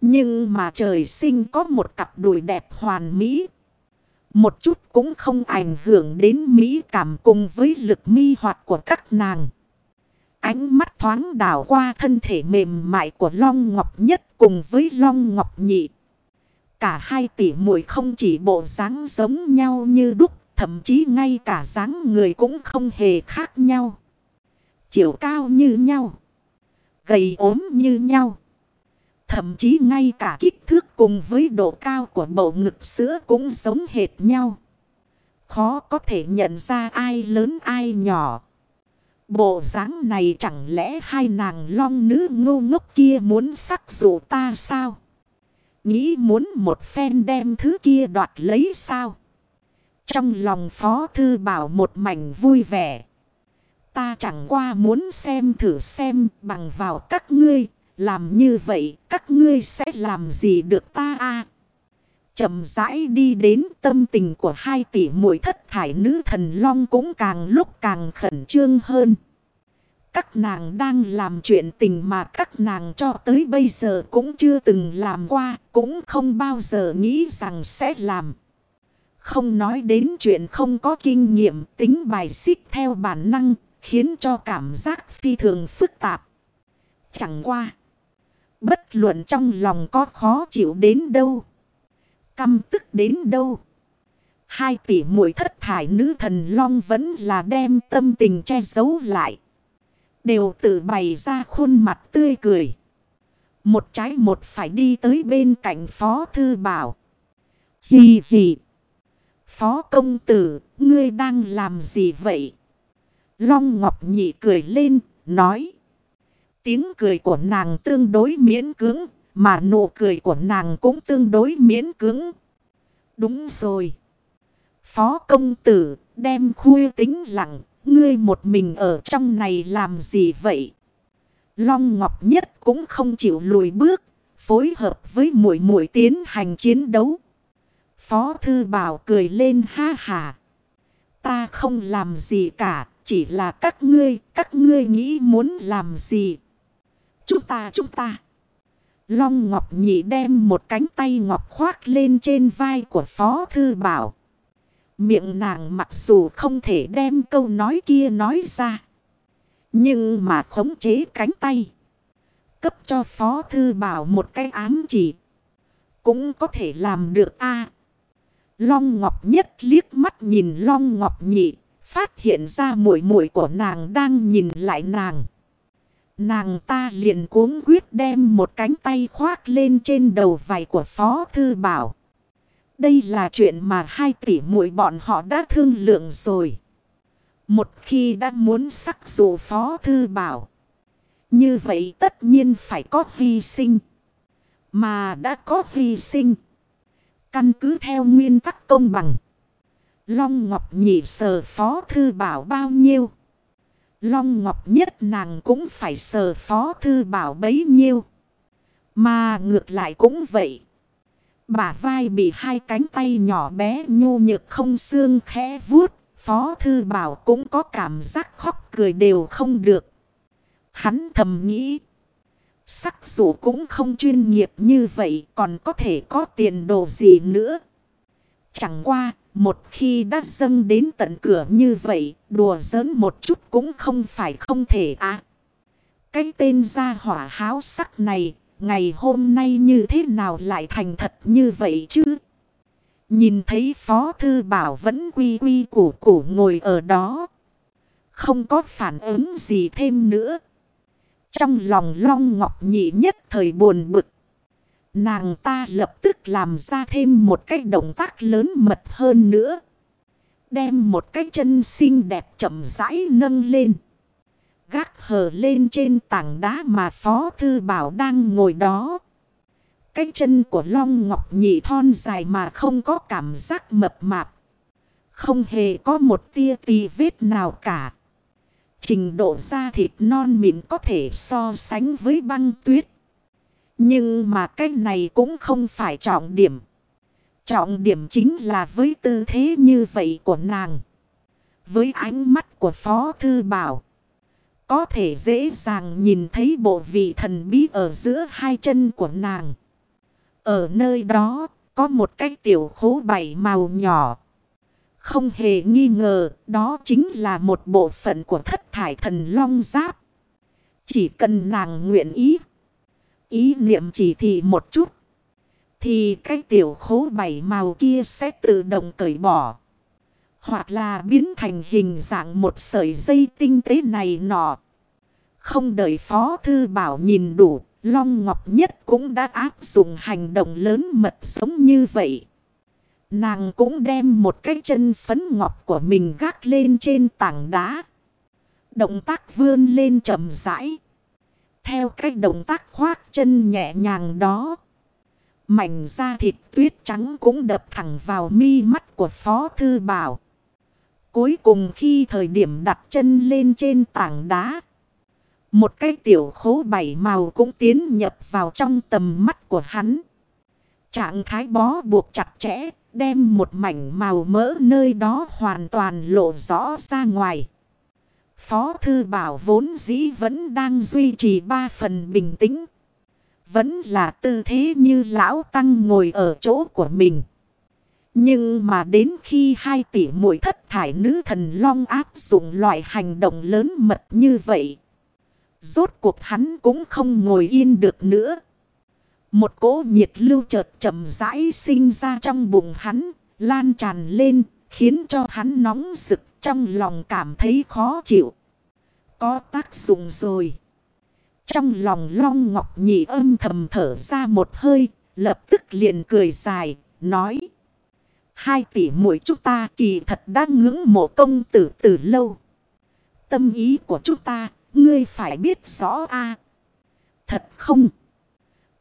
Nhưng mà trời sinh có một cặp đùi đẹp hoàn mỹ. Một chút cũng không ảnh hưởng đến mỹ cảm cùng với lực mi hoạt của các nàng. Ánh mắt thoáng đảo qua thân thể mềm mại của Long Ngọc Nhất cùng với Long Ngọc Nhị. Cả hai tỷ muội không chỉ bộ dáng giống nhau như đúc, thậm chí ngay cả dáng người cũng không hề khác nhau. Chiều cao như nhau, gầy ốm như nhau. Thậm chí ngay cả kích thước cùng với độ cao của bầu ngực sữa cũng giống hệt nhau. Khó có thể nhận ra ai lớn ai nhỏ. Bộ dáng này chẳng lẽ hai nàng long nữ ngu ngốc kia muốn sắc dụ ta sao? Nghĩ muốn một phen đem thứ kia đoạt lấy sao? Trong lòng phó thư bảo một mảnh vui vẻ. Ta chẳng qua muốn xem thử xem bằng vào các ngươi làm như vậy các ngươi sẽ làm gì được ta a chậm rãi đi đến tâm tình của hai tỷ muội thất thải nữ thần long cũng càng lúc càng khẩn trương hơn. Các nàng đang làm chuyện tình mà các nàng cho tới bây giờ cũng chưa từng làm qua, cũng không bao giờ nghĩ rằng sẽ làm. Không nói đến chuyện không có kinh nghiệm tính bài xích theo bản năng, khiến cho cảm giác phi thường phức tạp. Chẳng qua. Bất luận trong lòng có khó chịu đến đâu. Căm tức đến đâu. Hai tỷ muội thất thải nữ thần long vẫn là đem tâm tình che giấu lại. Đều tự bày ra khuôn mặt tươi cười. Một trái một phải đi tới bên cạnh phó thư bảo. Hì hì. Phó công tử, ngươi đang làm gì vậy? Long Ngọc Nhị cười lên, nói. Tiếng cười của nàng tương đối miễn cưỡng, mà nụ cười của nàng cũng tương đối miễn cưỡng. Đúng rồi. Phó công tử đem khuya tính lặng, ngươi một mình ở trong này làm gì vậy? Long Ngọc Nhất cũng không chịu lùi bước, phối hợp với muội muội tiến hành chiến đấu. Phó Thư Bảo cười lên ha hà. Ta không làm gì cả, chỉ là các ngươi, các ngươi nghĩ muốn làm gì. Chúng ta, chúng ta. Long Ngọc Nhị đem một cánh tay ngọc khoác lên trên vai của Phó Thư Bảo. Miệng nàng mặc dù không thể đem câu nói kia nói ra. Nhưng mà khống chế cánh tay. cấp cho Phó Thư Bảo một cái ám chỉ. Cũng có thể làm được a Long Ngọc Nhất liếc mắt nhìn Long Ngọc Nhị. Phát hiện ra mũi mũi của nàng đang nhìn lại nàng. Nàng ta liền cuống quyết đem một cánh tay khoác lên trên đầu vải của Phó Thư Bảo. Đây là chuyện mà hai tỷ muội bọn họ đã thương lượng rồi. Một khi đã muốn sắc dụ Phó Thư Bảo. Như vậy tất nhiên phải có hy sinh. Mà đã có hy sinh. Căn cứ theo nguyên tắc công bằng. Long Ngọc nhị sờ Phó Thư Bảo bao nhiêu. Long Ngọc nhất nàng cũng phải sờ Phó Thư Bảo bấy nhiêu. Mà ngược lại cũng vậy. Bả vai bị hai cánh tay nhỏ bé nhô nhược không xương khẽ vuốt. Phó Thư Bảo cũng có cảm giác khóc cười đều không được. Hắn thầm nghĩ. Sắc dù cũng không chuyên nghiệp như vậy còn có thể có tiền đồ gì nữa. Chẳng qua, một khi đã dâng đến tận cửa như vậy, đùa giỡn một chút cũng không phải không thể à. Cái tên gia hỏa háo sắc này, ngày hôm nay như thế nào lại thành thật như vậy chứ? Nhìn thấy Phó Thư Bảo vẫn quy quy củ củ ngồi ở đó. Không có phản ứng gì thêm nữa. Trong lòng Long Ngọc Nhị nhất thời buồn bực. Nàng ta lập tức làm ra thêm một cái động tác lớn mật hơn nữa. Đem một cái chân xinh đẹp chậm rãi nâng lên. Gác hờ lên trên tảng đá mà Phó Thư Bảo đang ngồi đó. Cái chân của Long Ngọc nhị thon dài mà không có cảm giác mập mạp. Không hề có một tia tì vết nào cả. Trình độ da thịt non mịn có thể so sánh với băng tuyết. Nhưng mà cái này cũng không phải trọng điểm. Trọng điểm chính là với tư thế như vậy của nàng. Với ánh mắt của Phó Thư Bảo. Có thể dễ dàng nhìn thấy bộ vị thần bí ở giữa hai chân của nàng. Ở nơi đó, có một cái tiểu khố bảy màu nhỏ. Không hề nghi ngờ, đó chính là một bộ phận của thất thải thần long giáp. Chỉ cần nàng nguyện ý ý niệm chỉ thị một chút. Thì cái tiểu khố bảy màu kia sẽ tự động cởi bỏ. Hoặc là biến thành hình dạng một sợi dây tinh tế này nọ. Không đợi Phó Thư Bảo nhìn đủ, Long Ngọc Nhất cũng đã áp dụng hành động lớn mật giống như vậy. Nàng cũng đem một cái chân phấn ngọc của mình gác lên trên tảng đá. Động tác vươn lên chậm rãi. Theo cách động tác khoác chân nhẹ nhàng đó. Mảnh da thịt tuyết trắng cũng đập thẳng vào mi mắt của Phó Thư Bảo. Cuối cùng khi thời điểm đặt chân lên trên tảng đá. Một cái tiểu khố bảy màu cũng tiến nhập vào trong tầm mắt của hắn. Trạng thái bó buộc chặt chẽ, đem một mảnh màu mỡ nơi đó hoàn toàn lộ rõ ra ngoài. Phó Thư Bảo vốn dĩ vẫn đang duy trì ba phần bình tĩnh. Vẫn là tư thế như lão tăng ngồi ở chỗ của mình. Nhưng mà đến khi hai tỷ muội thất thải nữ thần long áp dụng loại hành động lớn mật như vậy. Rốt cuộc hắn cũng không ngồi yên được nữa. Một cỗ nhiệt lưu chợt chậm rãi sinh ra trong bụng hắn, lan tràn lên, khiến cho hắn nóng rực trong lòng cảm thấy khó chịu. Có tác dụng rồi. Trong lòng long ngọc nhị âm thầm thở ra một hơi, lập tức liền cười dài, nói. Hai tỷ muội chúng ta kỳ thật đã ngưỡng mộ công tử từ lâu. Tâm ý của chúng ta, ngươi phải biết rõ a Thật không?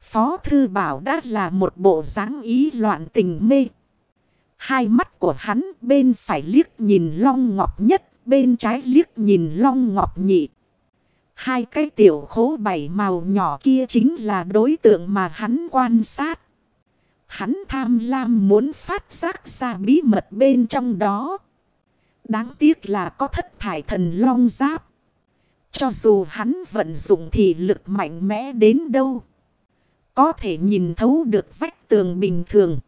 Phó Thư Bảo đã là một bộ dáng ý loạn tình mê. Hai mắt của hắn bên phải liếc nhìn Long Ngọc Nhất, bên trái liếc nhìn Long Ngọc Nhị. Hai cái tiểu khố bảy màu nhỏ kia chính là đối tượng mà hắn quan sát. Hắn tham lam muốn phát giác ra bí mật bên trong đó. Đáng tiếc là có thất thải thần long giáp. Cho dù hắn vận dụng thì lực mạnh mẽ đến đâu. Có thể nhìn thấu được vách tường bình thường.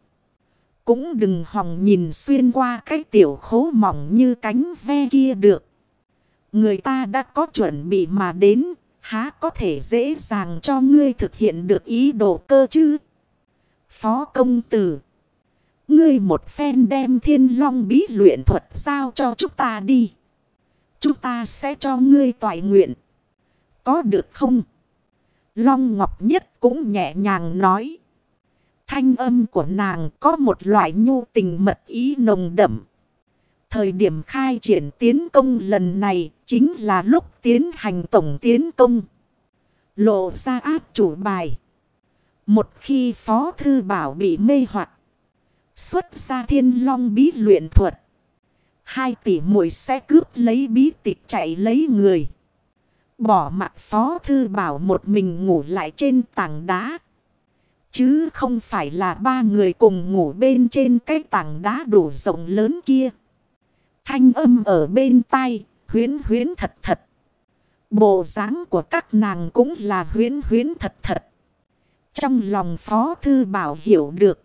Cũng đừng hòng nhìn xuyên qua cái tiểu khố mỏng như cánh ve kia được. Người ta đã có chuẩn bị mà đến. há có thể dễ dàng cho ngươi thực hiện được ý đồ cơ chứ? Phó công tử. Ngươi một phen đem thiên long bí luyện thuật giao cho chúng ta đi. Chúng ta sẽ cho ngươi toại nguyện. Có được không? Long Ngọc Nhất cũng nhẹ nhàng nói. Thanh âm của nàng có một loại nhu tình mật ý nồng đậm. Thời điểm khai triển tiến công lần này chính là lúc tiến hành tổng tiến công. Lộ ra áp chủ bài. Một khi Phó Thư Bảo bị mê hoặc, Xuất ra thiên long bí luyện thuật. Hai tỷ muội sẽ cướp lấy bí tịch chạy lấy người. Bỏ mặt Phó Thư Bảo một mình ngủ lại trên tảng đá. Chứ không phải là ba người cùng ngủ bên trên cái tảng đá đủ rộng lớn kia. Thanh âm ở bên tai, huyến huyến thật thật. Bộ dáng của các nàng cũng là huyến huyến thật thật. Trong lòng Phó Thư Bảo hiểu được.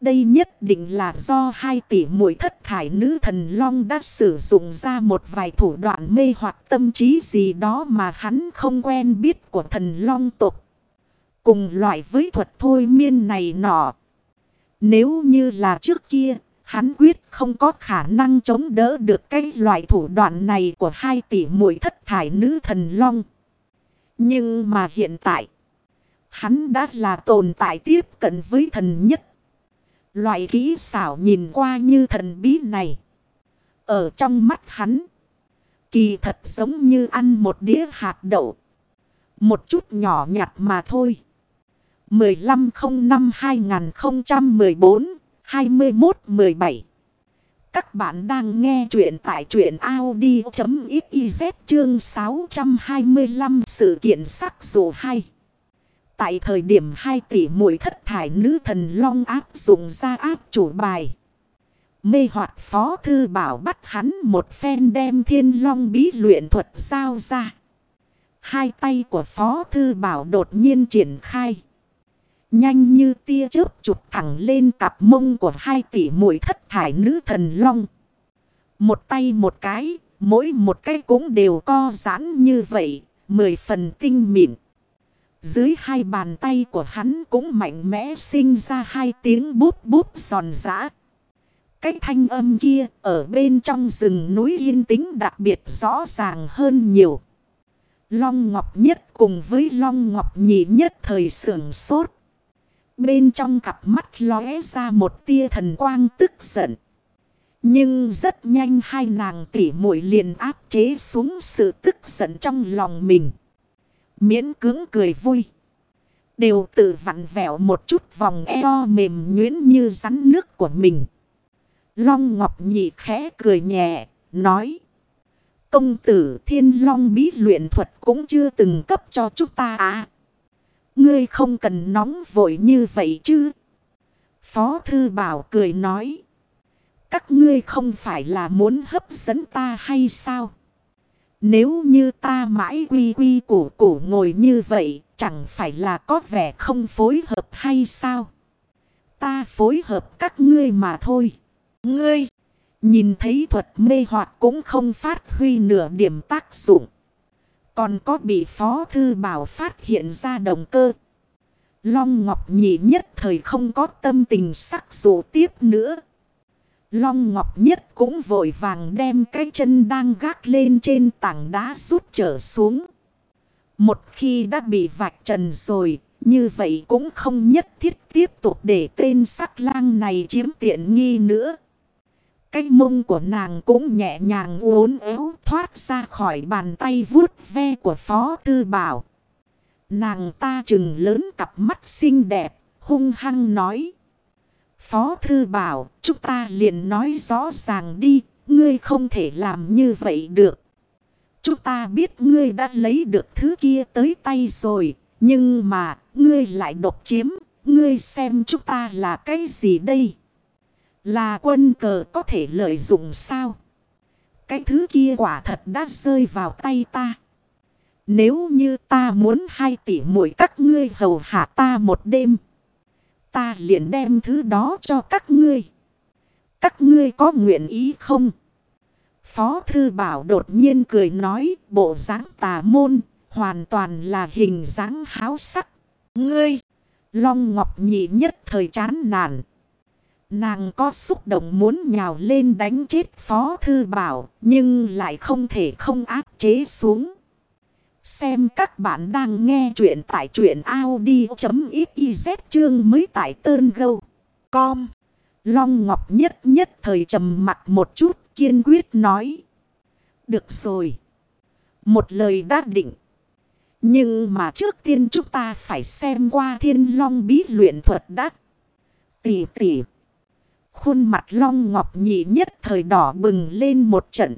Đây nhất định là do hai tỷ muội thất thải nữ thần long đã sử dụng ra một vài thủ đoạn mê hoặc tâm trí gì đó mà hắn không quen biết của thần long tục. Cùng loại với thuật thôi miên này nọ. Nếu như là trước kia, hắn quyết không có khả năng chống đỡ được cái loại thủ đoạn này của hai tỷ muội thất thải nữ thần long. Nhưng mà hiện tại, hắn đã là tồn tại tiếp cận với thần nhất. Loại kỹ xảo nhìn qua như thần bí này. Ở trong mắt hắn. Kỳ thật giống như ăn một đĩa hạt đậu. Một chút nhỏ nhặt mà thôi. 1505-2014-21-17 Các bạn đang nghe chuyện tại chuyện Audi.xyz chương 625 sự kiện sắc dù 2 Tại thời điểm 2 tỷ mũi thất thải nữ thần long áp dụng ra áp chủ bài. Mê hoạt phó thư bảo bắt hắn một phen đem thiên long bí luyện thuật giao ra. Hai tay của phó thư bảo đột nhiên triển khai. Nhanh như tia chớp chụp thẳng lên cặp mông của hai tỷ muội thất thải nữ thần long. Một tay một cái, mỗi một cái cũng đều co giãn như vậy, mười phần tinh mịn. Dưới hai bàn tay của hắn cũng mạnh mẽ sinh ra hai tiếng bút bút giòn giã. Cái thanh âm kia ở bên trong rừng núi yên tĩnh đặc biệt rõ ràng hơn nhiều. Long Ngọc Nhất cùng với Long Ngọc Nhị Nhất thời sưởng sốt. Bên trong cặp mắt lóe ra một tia thần quang tức giận. Nhưng rất nhanh hai nàng tỉ muội liền áp chế xuống sự tức giận trong lòng mình. Miễn cứng cười vui. Đều tự vặn vẹo một chút vòng eo mềm nhuyễn như rắn nước của mình. Long Ngọc Nhị khẽ cười nhẹ, nói. Công tử thiên long bí luyện thuật cũng chưa từng cấp cho chúng ta à. Ngươi không cần nóng vội như vậy chứ. Phó Thư Bảo cười nói. Các ngươi không phải là muốn hấp dẫn ta hay sao? Nếu như ta mãi quy quy củ củ ngồi như vậy, chẳng phải là có vẻ không phối hợp hay sao? Ta phối hợp các ngươi mà thôi. Ngươi, nhìn thấy thuật mê hoặc cũng không phát huy nửa điểm tác dụng. Còn có bị phó thư bảo phát hiện ra động cơ. Long Ngọc nhị nhất thời không có tâm tình sắc dụ tiếp nữa. Long Ngọc Nhất cũng vội vàng đem cái chân đang gác lên trên tảng đá rút trở xuống. Một khi đã bị vạch trần rồi, như vậy cũng không nhất thiết tiếp tục để tên sắc lang này chiếm tiện nghi nữa. Cái mông của nàng cũng nhẹ nhàng uốn éo thoát ra khỏi bàn tay vuốt ve của Phó Tư Bảo. Nàng ta trừng lớn cặp mắt xinh đẹp, hung hăng nói. Phó Thư bảo, chúng ta liền nói rõ ràng đi, ngươi không thể làm như vậy được. Chúng ta biết ngươi đã lấy được thứ kia tới tay rồi, nhưng mà ngươi lại độc chiếm, ngươi xem chúng ta là cái gì đây? Là quân cờ có thể lợi dụng sao? Cái thứ kia quả thật đã rơi vào tay ta. Nếu như ta muốn hai tỷ mũi các ngươi hầu hạ ta một đêm. Ta liền đem thứ đó cho các ngươi. Các ngươi có nguyện ý không? Phó Thư Bảo đột nhiên cười nói bộ dáng tà môn, hoàn toàn là hình dáng háo sắc. Ngươi, Long Ngọc Nhị nhất thời chán nản. Nàng có xúc động muốn nhào lên đánh chết Phó Thư Bảo, nhưng lại không thể không áp chế xuống. Xem các bạn đang nghe chuyện tại chuyện Audi.xyz chương mới tại tơn gâu. Com. Long Ngọc nhất nhất thời trầm mặt một chút kiên quyết nói. Được rồi. Một lời đã định. Nhưng mà trước tiên chúng ta phải xem qua thiên long bí luyện thuật đắc. Tỷ tỷ. Khuôn mặt long ngọc nhị nhất thời đỏ bừng lên một trận.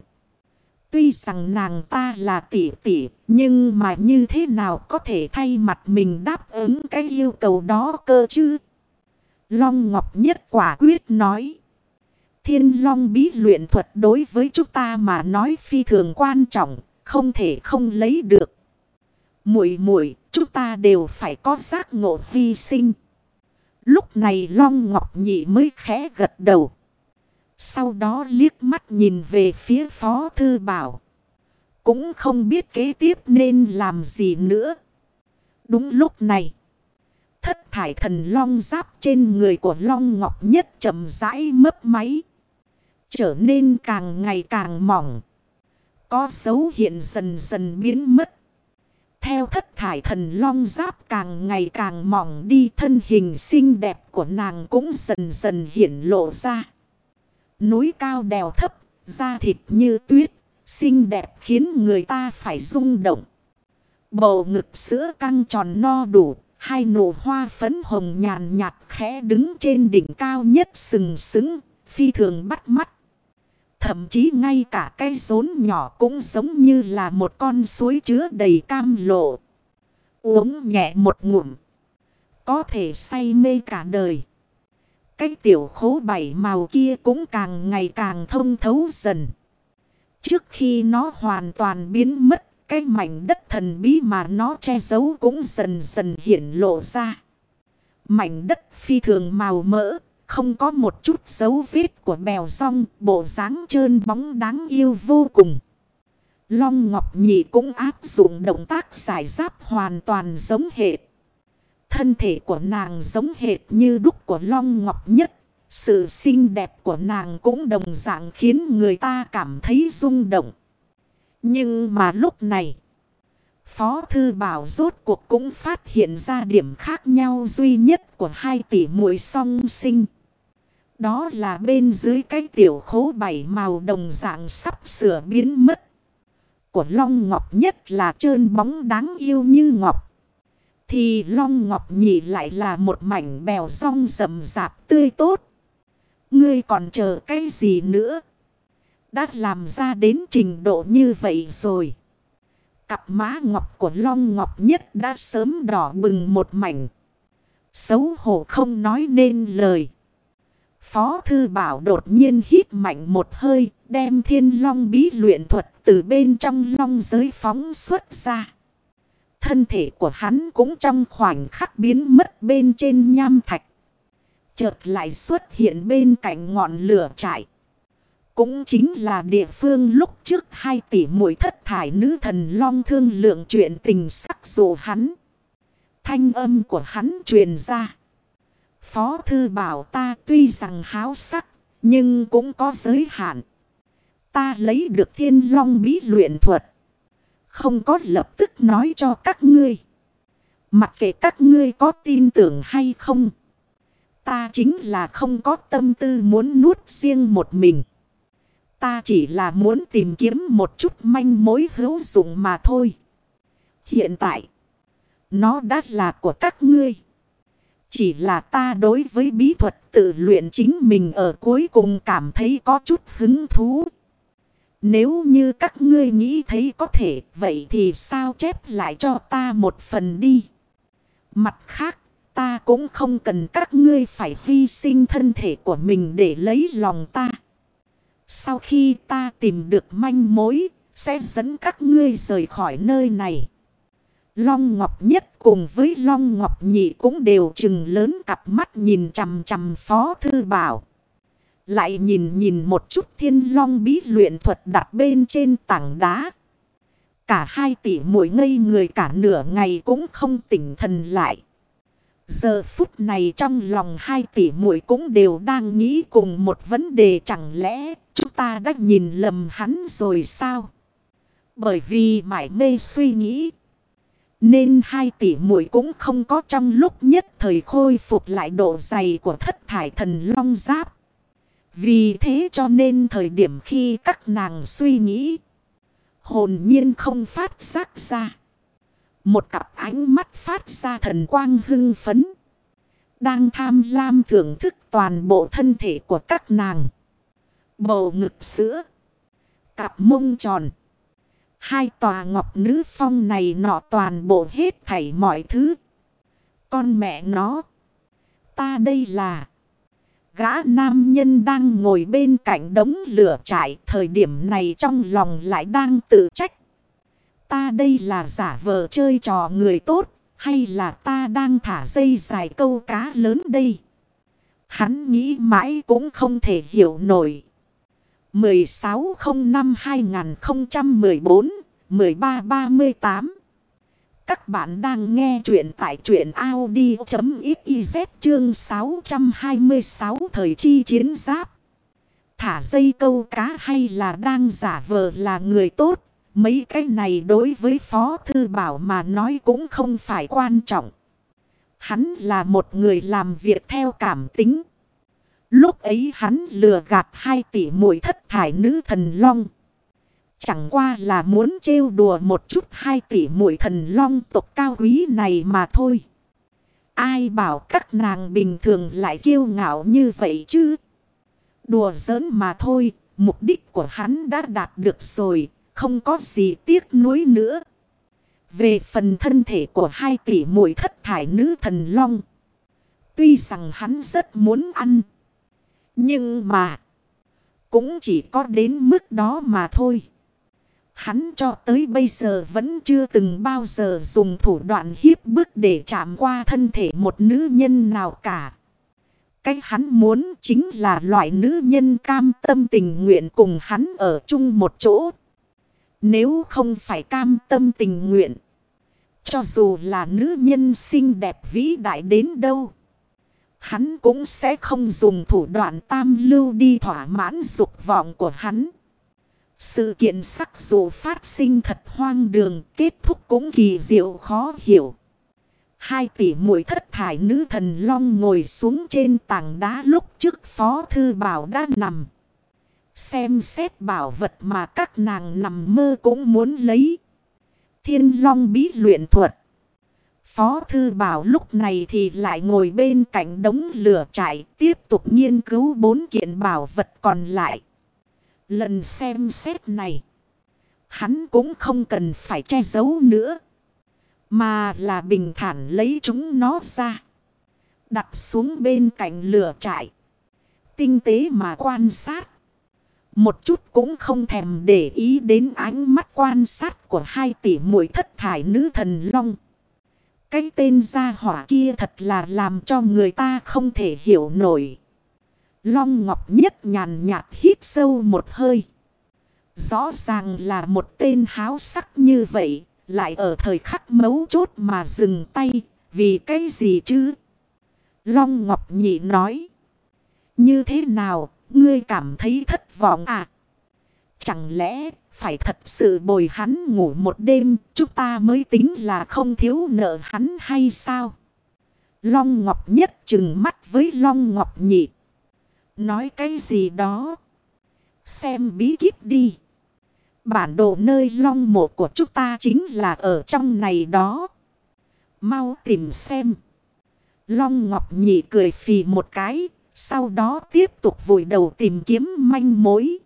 Tuy rằng nàng ta là tỷ tỷ, nhưng mà như thế nào có thể thay mặt mình đáp ứng cái yêu cầu đó cơ chứ? Long Ngọc Nhất quả quyết nói. Thiên Long bí luyện thuật đối với chúng ta mà nói phi thường quan trọng, không thể không lấy được. Muội muội, chúng ta đều phải có giác ngộ hy sinh. Lúc này Long Ngọc Nhị mới khẽ gật đầu. Sau đó liếc mắt nhìn về phía Phó Thư Bảo. Cũng không biết kế tiếp nên làm gì nữa. Đúng lúc này. Thất thải thần long giáp trên người của Long Ngọc Nhất chậm rãi mấp máy. Trở nên càng ngày càng mỏng. Có dấu hiện dần dần biến mất. Theo thất thải thần long giáp càng ngày càng mỏng đi thân hình xinh đẹp của nàng cũng dần dần hiện lộ ra. Núi cao đèo thấp, da thịt như tuyết, xinh đẹp khiến người ta phải rung động. Bầu ngực sữa căng tròn no đủ, hai nụ hoa phấn hồng nhàn nhạt khẽ đứng trên đỉnh cao nhất sừng sững, phi thường bắt mắt. Thậm chí ngay cả cái rốn nhỏ cũng giống như là một con suối chứa đầy cam lộ. Uống nhẹ một ngụm. Có thể say mê cả đời. Cái tiểu khố bảy màu kia cũng càng ngày càng thông thấu dần. Trước khi nó hoàn toàn biến mất, cái mảnh đất thần bí mà nó che giấu cũng dần dần hiện lộ ra. Mảnh đất phi thường màu mỡ, không có một chút dấu vết của bèo rong, bộ dáng trơn bóng đáng yêu vô cùng. Long Ngọc Nhị cũng áp dụng động tác giải giáp hoàn toàn giống hệt. Thân thể của nàng giống hệt như đúc của Long Ngọc Nhất. Sự xinh đẹp của nàng cũng đồng dạng khiến người ta cảm thấy rung động. Nhưng mà lúc này, Phó Thư Bảo rốt cuộc cũng phát hiện ra điểm khác nhau duy nhất của hai tỷ muội song sinh. Đó là bên dưới cái tiểu khố bảy màu đồng dạng sắp sửa biến mất. Của Long Ngọc nhất là trơn bóng đáng yêu như ngọc. Thì Long Ngọc nhị lại là một mảnh bèo rong rầm rạp tươi tốt. Ngươi còn chờ cái gì nữa? Đã làm ra đến trình độ như vậy rồi. Cặp má ngọc của Long Ngọc Nhất đã sớm đỏ bừng một mảnh. Xấu hổ không nói nên lời. Phó Thư Bảo đột nhiên hít mạnh một hơi, đem thiên long bí luyện thuật từ bên trong long giới phóng xuất ra. Thân thể của hắn cũng trong khoảnh khắc biến mất bên trên nham thạch. Chợt lại xuất hiện bên cạnh ngọn lửa trại. Cũng chính là địa phương lúc trước hai tỷ mũi thất thải nữ thần long thương lượng chuyện tình sắc dụ hắn. Thanh âm của hắn truyền ra. Phó thư bảo ta tuy rằng háo sắc, nhưng cũng có giới hạn. Ta lấy được thiên long bí luyện thuật. Không có lập tức nói cho các ngươi. Mặc kệ các ngươi có tin tưởng hay không. Ta chính là không có tâm tư muốn nuốt riêng một mình. Ta chỉ là muốn tìm kiếm một chút manh mối hữu dụng mà thôi. Hiện tại, nó đã là của các ngươi. Chỉ là ta đối với bí thuật tự luyện chính mình ở cuối cùng cảm thấy có chút hứng thú. Nếu như các ngươi nghĩ thấy có thể, vậy thì sao chép lại cho ta một phần đi. Mặt khác, ta cũng không cần các ngươi phải hy sinh thân thể của mình để lấy lòng ta. Sau khi ta tìm được manh mối, sẽ dẫn các ngươi rời khỏi nơi này. Long Ngọc Nhất cùng với Long Ngọc Nhị cũng đều chừng lớn cặp mắt nhìn chằm chằm Phó Thư Bảo. Lại nhìn nhìn một chút thiên long bí luyện thuật đặt bên trên tảng đá. Cả hai tỷ muội ngây người cả nửa ngày cũng không tỉnh thần lại. Giờ phút này trong lòng hai tỷ muội cũng đều đang nghĩ cùng một vấn đề chẳng lẽ chúng ta đã nhìn lầm hắn rồi sao? Bởi vì mải mê suy nghĩ. Nên hai tỷ muội cũng không có trong lúc nhất thời khôi phục lại độ dày của thất thải thần long giáp. Vì thế cho nên thời điểm khi các nàng suy nghĩ. Hồn nhiên không phát giác ra. Một cặp ánh mắt phát ra thần quang hưng phấn. Đang tham lam thưởng thức toàn bộ thân thể của các nàng. Bầu ngực sữa. Cặp mông tròn. Hai tòa ngọc nữ phong này nọ toàn bộ hết thảy mọi thứ. Con mẹ nó. Ta đây là. Gã nam nhân đang ngồi bên cạnh đống lửa trải. Thời điểm này trong lòng lại đang tự trách. Ta đây là giả vờ chơi trò người tốt. Hay là ta đang thả dây dài câu cá lớn đây? Hắn nghĩ mãi cũng không thể hiểu nổi. 1605-2014-1338 Các bạn đang nghe chuyện tại chuyện Audi.xyz chương 626 thời chi chiến giáp. Thả dây câu cá hay là đang giả vờ là người tốt. Mấy cái này đối với Phó Thư Bảo mà nói cũng không phải quan trọng. Hắn là một người làm việc theo cảm tính. Lúc ấy hắn lừa gạt hai tỷ muội thất thải nữ thần long. Chẳng qua là muốn trêu đùa một chút hai tỷ muội thần long tộc cao quý này mà thôi. Ai bảo các nàng bình thường lại kiêu ngạo như vậy chứ? Đùa giỡn mà thôi, mục đích của hắn đã đạt được rồi, không có gì tiếc nuối nữa. Về phần thân thể của hai tỷ muội thất thải nữ thần long. Tuy rằng hắn rất muốn ăn. Nhưng mà. Cũng chỉ có đến mức đó mà thôi. Hắn cho tới bây giờ vẫn chưa từng bao giờ dùng thủ đoạn hiếp bức để chạm qua thân thể một nữ nhân nào cả. Cái hắn muốn chính là loại nữ nhân cam tâm tình nguyện cùng hắn ở chung một chỗ. Nếu không phải cam tâm tình nguyện. Cho dù là nữ nhân xinh đẹp vĩ đại đến đâu. Hắn cũng sẽ không dùng thủ đoạn tam lưu đi thỏa mãn dục vọng của hắn. Sự kiện sắc dù phát sinh thật hoang đường, kết thúc cũng kỳ diệu khó hiểu. Hai tỷ muội thất thải nữ thần long ngồi xuống trên tảng đá lúc trước phó thư bảo đã nằm. Xem xét bảo vật mà các nàng nằm mơ cũng muốn lấy. Thiên long bí luyện thuật. Phó thư bảo lúc này thì lại ngồi bên cạnh đống lửa trại tiếp tục nghiên cứu bốn kiện bảo vật còn lại. Lần xem xét này, hắn cũng không cần phải che giấu nữa. Mà là bình thản lấy chúng nó ra. Đặt xuống bên cạnh lửa trại. Tinh tế mà quan sát. Một chút cũng không thèm để ý đến ánh mắt quan sát của hai tỷ muội thất thải nữ thần long. Cái tên gia hỏa kia thật là làm cho người ta không thể hiểu nổi. Long Ngọc Nhất nhàn nhạt hít sâu một hơi. Rõ ràng là một tên háo sắc như vậy, lại ở thời khắc mấu chốt mà dừng tay, vì cái gì chứ? Long Ngọc Nhị nói. Như thế nào, ngươi cảm thấy thất vọng à? Chẳng lẽ phải thật sự bồi hắn ngủ một đêm, chúng ta mới tính là không thiếu nợ hắn hay sao? Long Ngọc Nhất chừng mắt với Long Ngọc Nhị. Nói cái gì đó? Xem bí kíp đi. Bản đồ nơi long mộ của chúng ta chính là ở trong này đó. Mau tìm xem. Long Ngọc Nhị cười phì một cái. Sau đó tiếp tục vùi đầu tìm kiếm manh mối.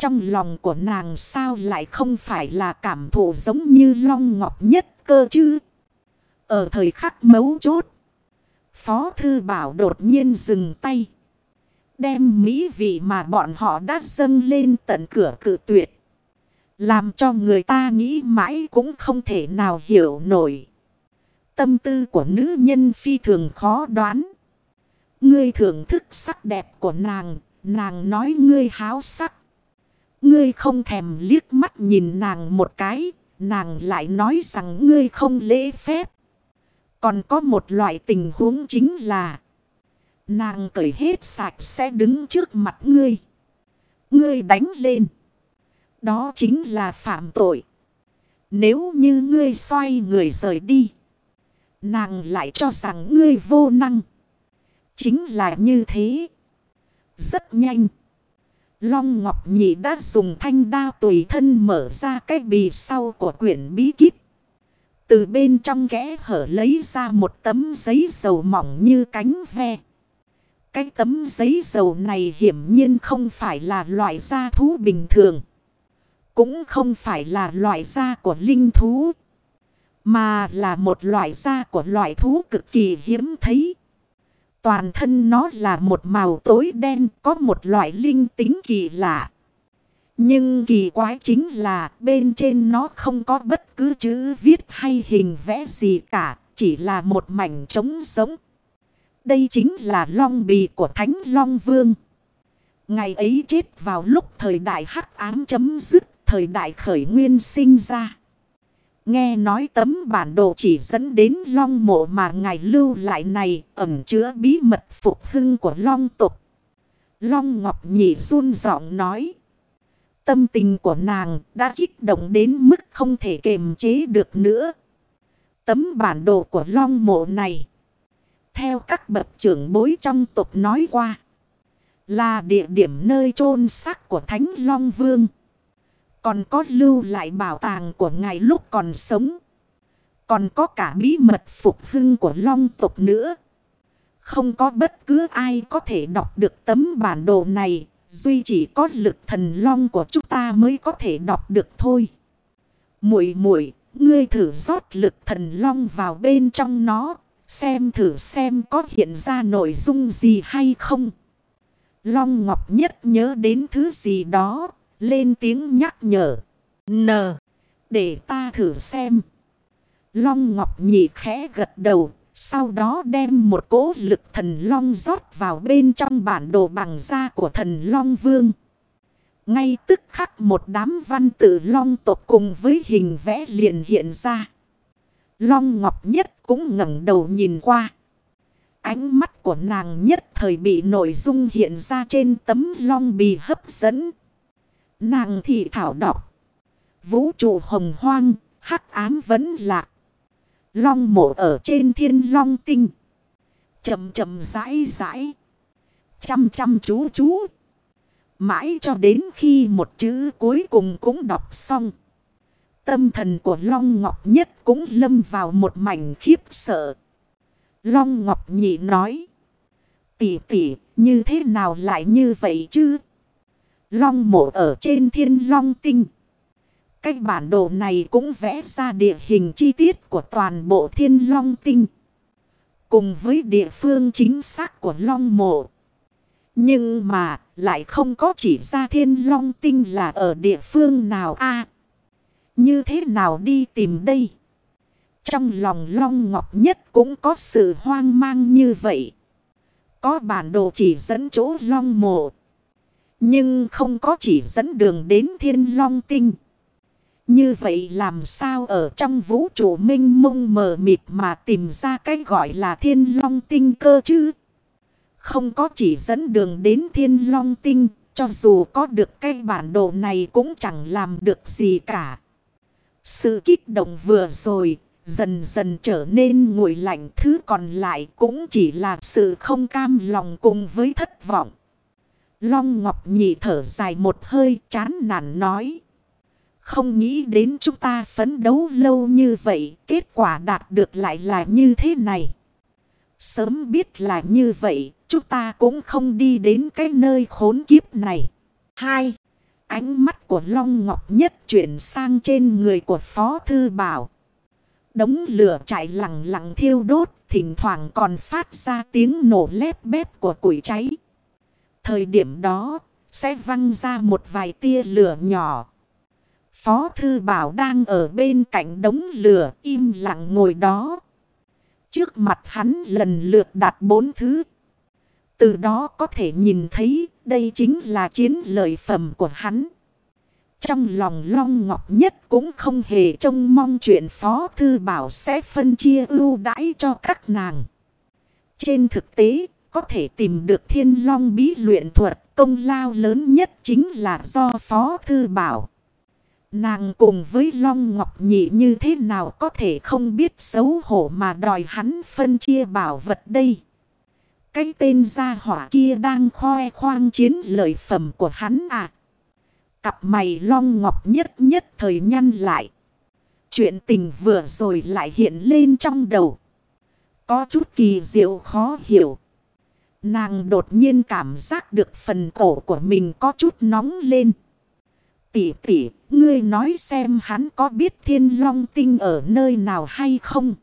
Trong lòng của nàng sao lại không phải là cảm thụ giống như Long Ngọc Nhất cơ chứ? Ở thời khắc mấu chốt. Phó Thư Bảo đột nhiên dừng tay. Đem mỹ vị mà bọn họ đã dâng lên tận cửa cự tuyệt. Làm cho người ta nghĩ mãi cũng không thể nào hiểu nổi. Tâm tư của nữ nhân phi thường khó đoán. Ngươi thưởng thức sắc đẹp của nàng, nàng nói ngươi háo sắc. Ngươi không thèm liếc mắt nhìn nàng một cái, nàng lại nói rằng ngươi không lễ phép. Còn có một loại tình huống chính là nàng cởi hết sạch sẽ đứng trước mặt ngươi. Ngươi đánh lên. Đó chính là phạm tội. Nếu như ngươi xoay người rời đi. Nàng lại cho rằng ngươi vô năng. Chính là như thế. Rất nhanh. Long Ngọc Nhị đã dùng thanh đao tùy thân mở ra cái bì sau của quyển bí kíp. Từ bên trong kẽ hở lấy ra một tấm giấy dầu mỏng như cánh ve. Cái tấm giấy dầu này hiển nhiên không phải là loại da thú bình thường. Cũng không phải là loại da của linh thú. Mà là một loại da của loại thú cực kỳ hiếm thấy. Toàn thân nó là một màu tối đen có một loại linh tính kỳ lạ. Nhưng kỳ quái chính là bên trên nó không có bất cứ chữ viết hay hình vẽ gì cả. Chỉ là một mảnh trống sống. Đây chính là long bì của Thánh Long Vương. Ngày ấy chết vào lúc thời đại hắc ám chấm dứt, thời đại khởi nguyên sinh ra. Nghe nói tấm bản đồ chỉ dẫn đến long mộ mà ngài lưu lại này ẩn chứa bí mật phục hưng của long tục. Long Ngọc Nhị run giọng nói. Tâm tình của nàng đã kích động đến mức không thể kềm chế được nữa. Tấm bản đồ của long mộ này. Theo các bậc trưởng bối trong tục nói qua. Là địa điểm nơi chôn xác của Thánh Long Vương. Còn có lưu lại bảo tàng của ngài lúc còn sống. Còn có cả bí mật phục hưng của long tộc nữa. Không có bất cứ ai có thể đọc được tấm bản đồ này. Duy chỉ có lực thần long của chúng ta mới có thể đọc được thôi. Muội muội, ngươi thử rót lực thần long vào bên trong nó. Xem thử xem có hiện ra nội dung gì hay không. Long Ngọc Nhất nhớ đến thứ gì đó. Lên tiếng nhắc nhở. N. Để ta thử xem. Long Ngọc Nhị khẽ gật đầu. Sau đó đem một cỗ lực thần long rót vào bên trong bản đồ bằng da của thần long vương. Ngay tức khắc một đám văn tự long tộc cùng với hình vẽ liền hiện ra. Long Ngọc Nhất cũng ngẩng đầu nhìn qua. Ánh mắt của nàng nhất thời bị nội dung hiện ra trên tấm long bì hấp dẫn. Nàng thị thảo đọc. Vũ trụ hồng hoang, hắc ám vẫn lạc Long mộ ở trên thiên long tinh. Chầm chầm rãi rãi. Chăm chăm chú chú. Mãi cho đến khi một chữ cuối cùng cũng đọc xong. Tâm thần của Long Ngọc Nhất cũng lâm vào một mảnh khiếp sợ. Long Ngọc Nhị nói. Tỷ tỷ, như thế nào lại như vậy chứ? Long mộ ở trên thiên long tinh. Cái bản đồ này cũng vẽ ra địa hình chi tiết của toàn bộ thiên long tinh. Cùng với địa phương chính xác của long mộ. Nhưng mà lại không có chỉ ra thiên long tinh là ở địa phương nào a Như thế nào đi tìm đây? Trong lòng long ngọc nhất cũng có sự hoang mang như vậy. Có bản đồ chỉ dẫn chỗ long mộ. Nhưng không có chỉ dẫn đường đến thiên long tinh. Như vậy làm sao ở trong vũ trụ minh mông mờ mịt mà tìm ra cái gọi là thiên long tinh cơ chứ? Không có chỉ dẫn đường đến thiên long tinh, cho dù có được cái bản đồ này cũng chẳng làm được gì cả. Sự kích động vừa rồi, dần dần trở nên nguội lạnh thứ còn lại cũng chỉ là sự không cam lòng cùng với thất vọng. Long Ngọc Nhị thở dài một hơi chán nản nói. Không nghĩ đến chúng ta phấn đấu lâu như vậy, kết quả đạt được lại là như thế này. Sớm biết là như vậy, chúng ta cũng không đi đến cái nơi khốn kiếp này. Hai, ánh mắt của Long Ngọc Nhất chuyển sang trên người của Phó Thư Bảo. Đống lửa chạy lặng lặng thiêu đốt, thỉnh thoảng còn phát ra tiếng nổ lép bép của củi cháy. Thời điểm đó sẽ văng ra một vài tia lửa nhỏ. Phó Thư Bảo đang ở bên cạnh đống lửa im lặng ngồi đó. Trước mặt hắn lần lượt đặt bốn thứ. Từ đó có thể nhìn thấy đây chính là chiến lợi phẩm của hắn. Trong lòng Long Ngọc Nhất cũng không hề trông mong chuyện Phó Thư Bảo sẽ phân chia ưu đãi cho các nàng. Trên thực tế, có thể tìm được thiên long bí luyện thuật, công lao lớn nhất chính là do Phó Thư Bảo. Nàng cùng với Long Ngọc Nhị như thế nào có thể không biết xấu hổ mà đòi hắn phân chia bảo vật đây. Cái tên gia hỏa kia đang khoe khoang chiến lợi phẩm của hắn à. Cặp mày Long Ngọc nhất nhất thời nhăn lại. Chuyện tình vừa rồi lại hiện lên trong đầu. Có chút kỳ diệu khó hiểu. Nàng đột nhiên cảm giác được phần cổ của mình có chút nóng lên. Tỷ tỷ, ngươi nói xem hắn có biết thiên long tinh ở nơi nào hay không?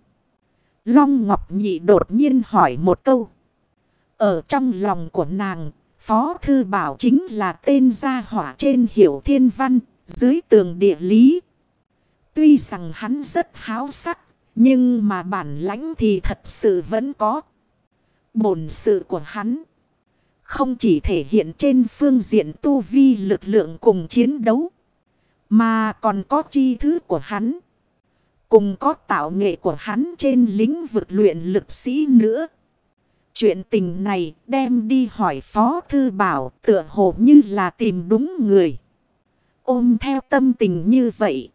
Long Ngọc Nhị đột nhiên hỏi một câu. Ở trong lòng của nàng, Phó Thư Bảo chính là tên gia hỏa trên hiểu thiên văn, dưới tường địa lý. Tuy rằng hắn rất háo sắc, nhưng mà bản lãnh thì thật sự vẫn có. Bổn sự của hắn không chỉ thể hiện trên phương diện tu vi lực lượng cùng chiến đấu. Mà còn có chi thứ của hắn. Cùng có tạo nghệ của hắn trên lĩnh vực luyện lực sĩ nữa. Chuyện tình này đem đi hỏi Phó Thư Bảo tựa hồ như là tìm đúng người. Ôm theo tâm tình như vậy.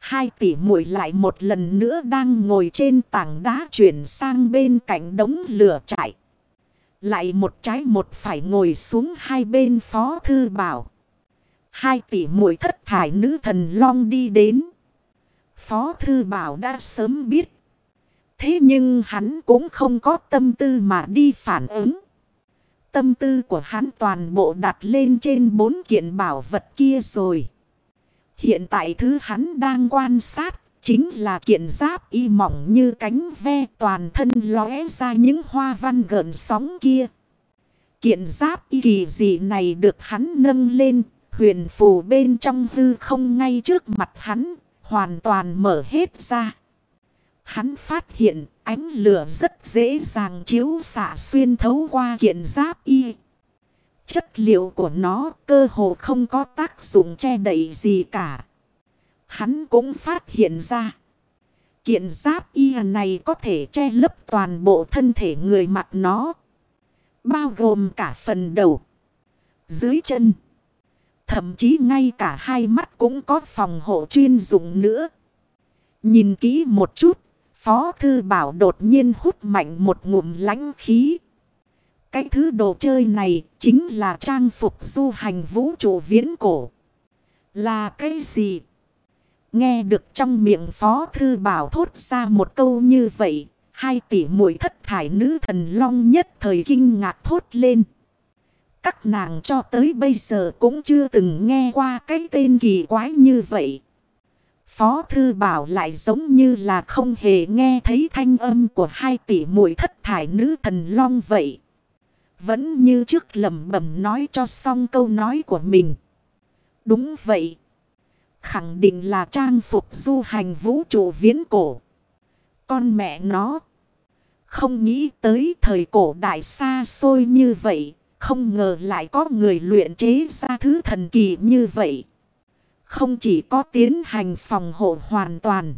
Hai tỷ muội lại một lần nữa đang ngồi trên tảng đá chuyển sang bên cạnh đống lửa chạy. Lại một trái một phải ngồi xuống hai bên Phó Thư Bảo. Hai tỷ muội thất thải nữ thần long đi đến. Phó Thư Bảo đã sớm biết. Thế nhưng hắn cũng không có tâm tư mà đi phản ứng. Tâm tư của hắn toàn bộ đặt lên trên bốn kiện bảo vật kia rồi. Hiện tại thứ hắn đang quan sát chính là kiện giáp y mỏng như cánh ve toàn thân lóe ra những hoa văn gợn sóng kia. Kiện giáp y kỳ dị này được hắn nâng lên, huyền phù bên trong hư không ngay trước mặt hắn, hoàn toàn mở hết ra. Hắn phát hiện ánh lửa rất dễ dàng chiếu xạ xuyên thấu qua kiện giáp y. Chất liệu của nó cơ hồ không có tác dụng che đậy gì cả. Hắn cũng phát hiện ra. Kiện giáp y này có thể che lấp toàn bộ thân thể người mặc nó. Bao gồm cả phần đầu. Dưới chân. Thậm chí ngay cả hai mắt cũng có phòng hộ chuyên dụng nữa. Nhìn kỹ một chút. Phó Thư Bảo đột nhiên hút mạnh một ngụm lánh khí. Cái thứ đồ chơi này chính là trang phục du hành vũ trụ viễn cổ. Là cái gì? Nghe được trong miệng Phó Thư Bảo thốt ra một câu như vậy. Hai tỷ muội thất thải nữ thần long nhất thời kinh ngạc thốt lên. Các nàng cho tới bây giờ cũng chưa từng nghe qua cái tên kỳ quái như vậy. Phó Thư Bảo lại giống như là không hề nghe thấy thanh âm của hai tỷ muội thất thải nữ thần long vậy. Vẫn như trước lẩm bẩm nói cho xong câu nói của mình. Đúng vậy. Khẳng định là trang phục du hành vũ trụ viễn cổ. Con mẹ nó. Không nghĩ tới thời cổ đại xa xôi như vậy. Không ngờ lại có người luyện chế ra thứ thần kỳ như vậy. Không chỉ có tiến hành phòng hộ hoàn toàn.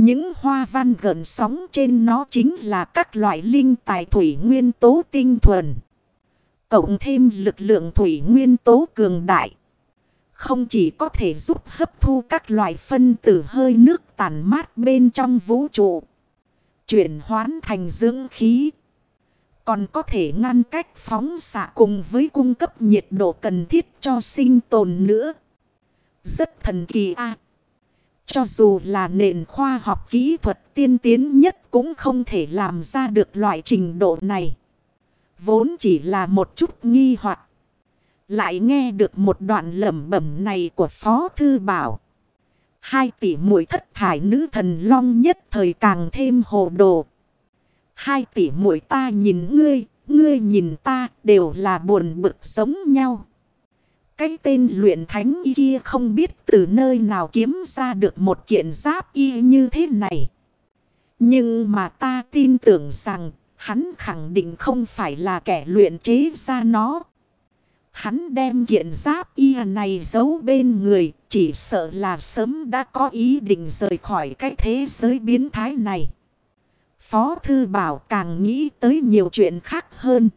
Những hoa văn gần sóng trên nó chính là các loại linh tài thủy nguyên tố tinh thuần. Cộng thêm lực lượng thủy nguyên tố cường đại. Không chỉ có thể giúp hấp thu các loại phân tử hơi nước tàn mát bên trong vũ trụ. Chuyển hoán thành dưỡng khí. Còn có thể ngăn cách phóng xạ cùng với cung cấp nhiệt độ cần thiết cho sinh tồn nữa. Rất thần kỳ à cho dù là nền khoa học kỹ thuật tiên tiến nhất cũng không thể làm ra được loại trình độ này. Vốn chỉ là một chút nghi hoặc Lại nghe được một đoạn lẩm bẩm này của Phó Thư Bảo. Hai tỷ muội thất thải nữ thần long nhất thời càng thêm hồ đồ. Hai tỷ muội ta nhìn ngươi, ngươi nhìn ta đều là buồn bực sống nhau. Cái tên luyện thánh y kia không biết từ nơi nào kiếm ra được một kiện giáp y như thế này. Nhưng mà ta tin tưởng rằng hắn khẳng định không phải là kẻ luyện chế ra nó. Hắn đem kiện giáp y này giấu bên người, chỉ sợ là sớm đã có ý định rời khỏi cái thế giới biến thái này. Phó Thư Bảo càng nghĩ tới nhiều chuyện khác hơn.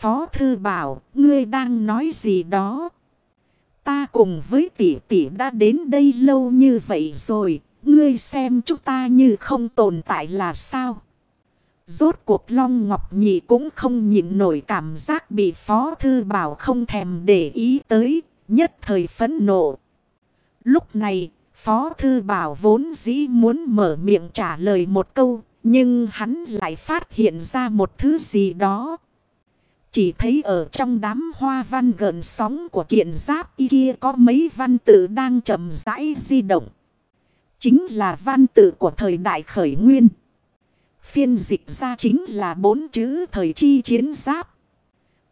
Phó Thư Bảo, ngươi đang nói gì đó? Ta cùng với tỷ tỷ đã đến đây lâu như vậy rồi, ngươi xem chúng ta như không tồn tại là sao? Rốt cuộc Long Ngọc Nhị cũng không nhịn nổi cảm giác bị Phó Thư Bảo không thèm để ý tới, nhất thời phẫn nộ. Lúc này, Phó Thư Bảo vốn dĩ muốn mở miệng trả lời một câu, nhưng hắn lại phát hiện ra một thứ gì đó. Chỉ thấy ở trong đám hoa văn gần sóng của kiện giáp y kia có mấy văn tự đang chậm rãi di động. Chính là văn tự của thời đại khởi nguyên. Phiên dịch ra chính là bốn chữ thời chi chiến giáp.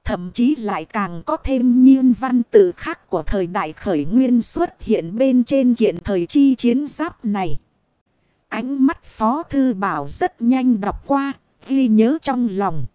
Thậm chí lại càng có thêm nhiên văn tự khác của thời đại khởi nguyên xuất hiện bên trên kiện thời chi chiến giáp này. Ánh mắt Phó Thư Bảo rất nhanh đọc qua, ghi nhớ trong lòng.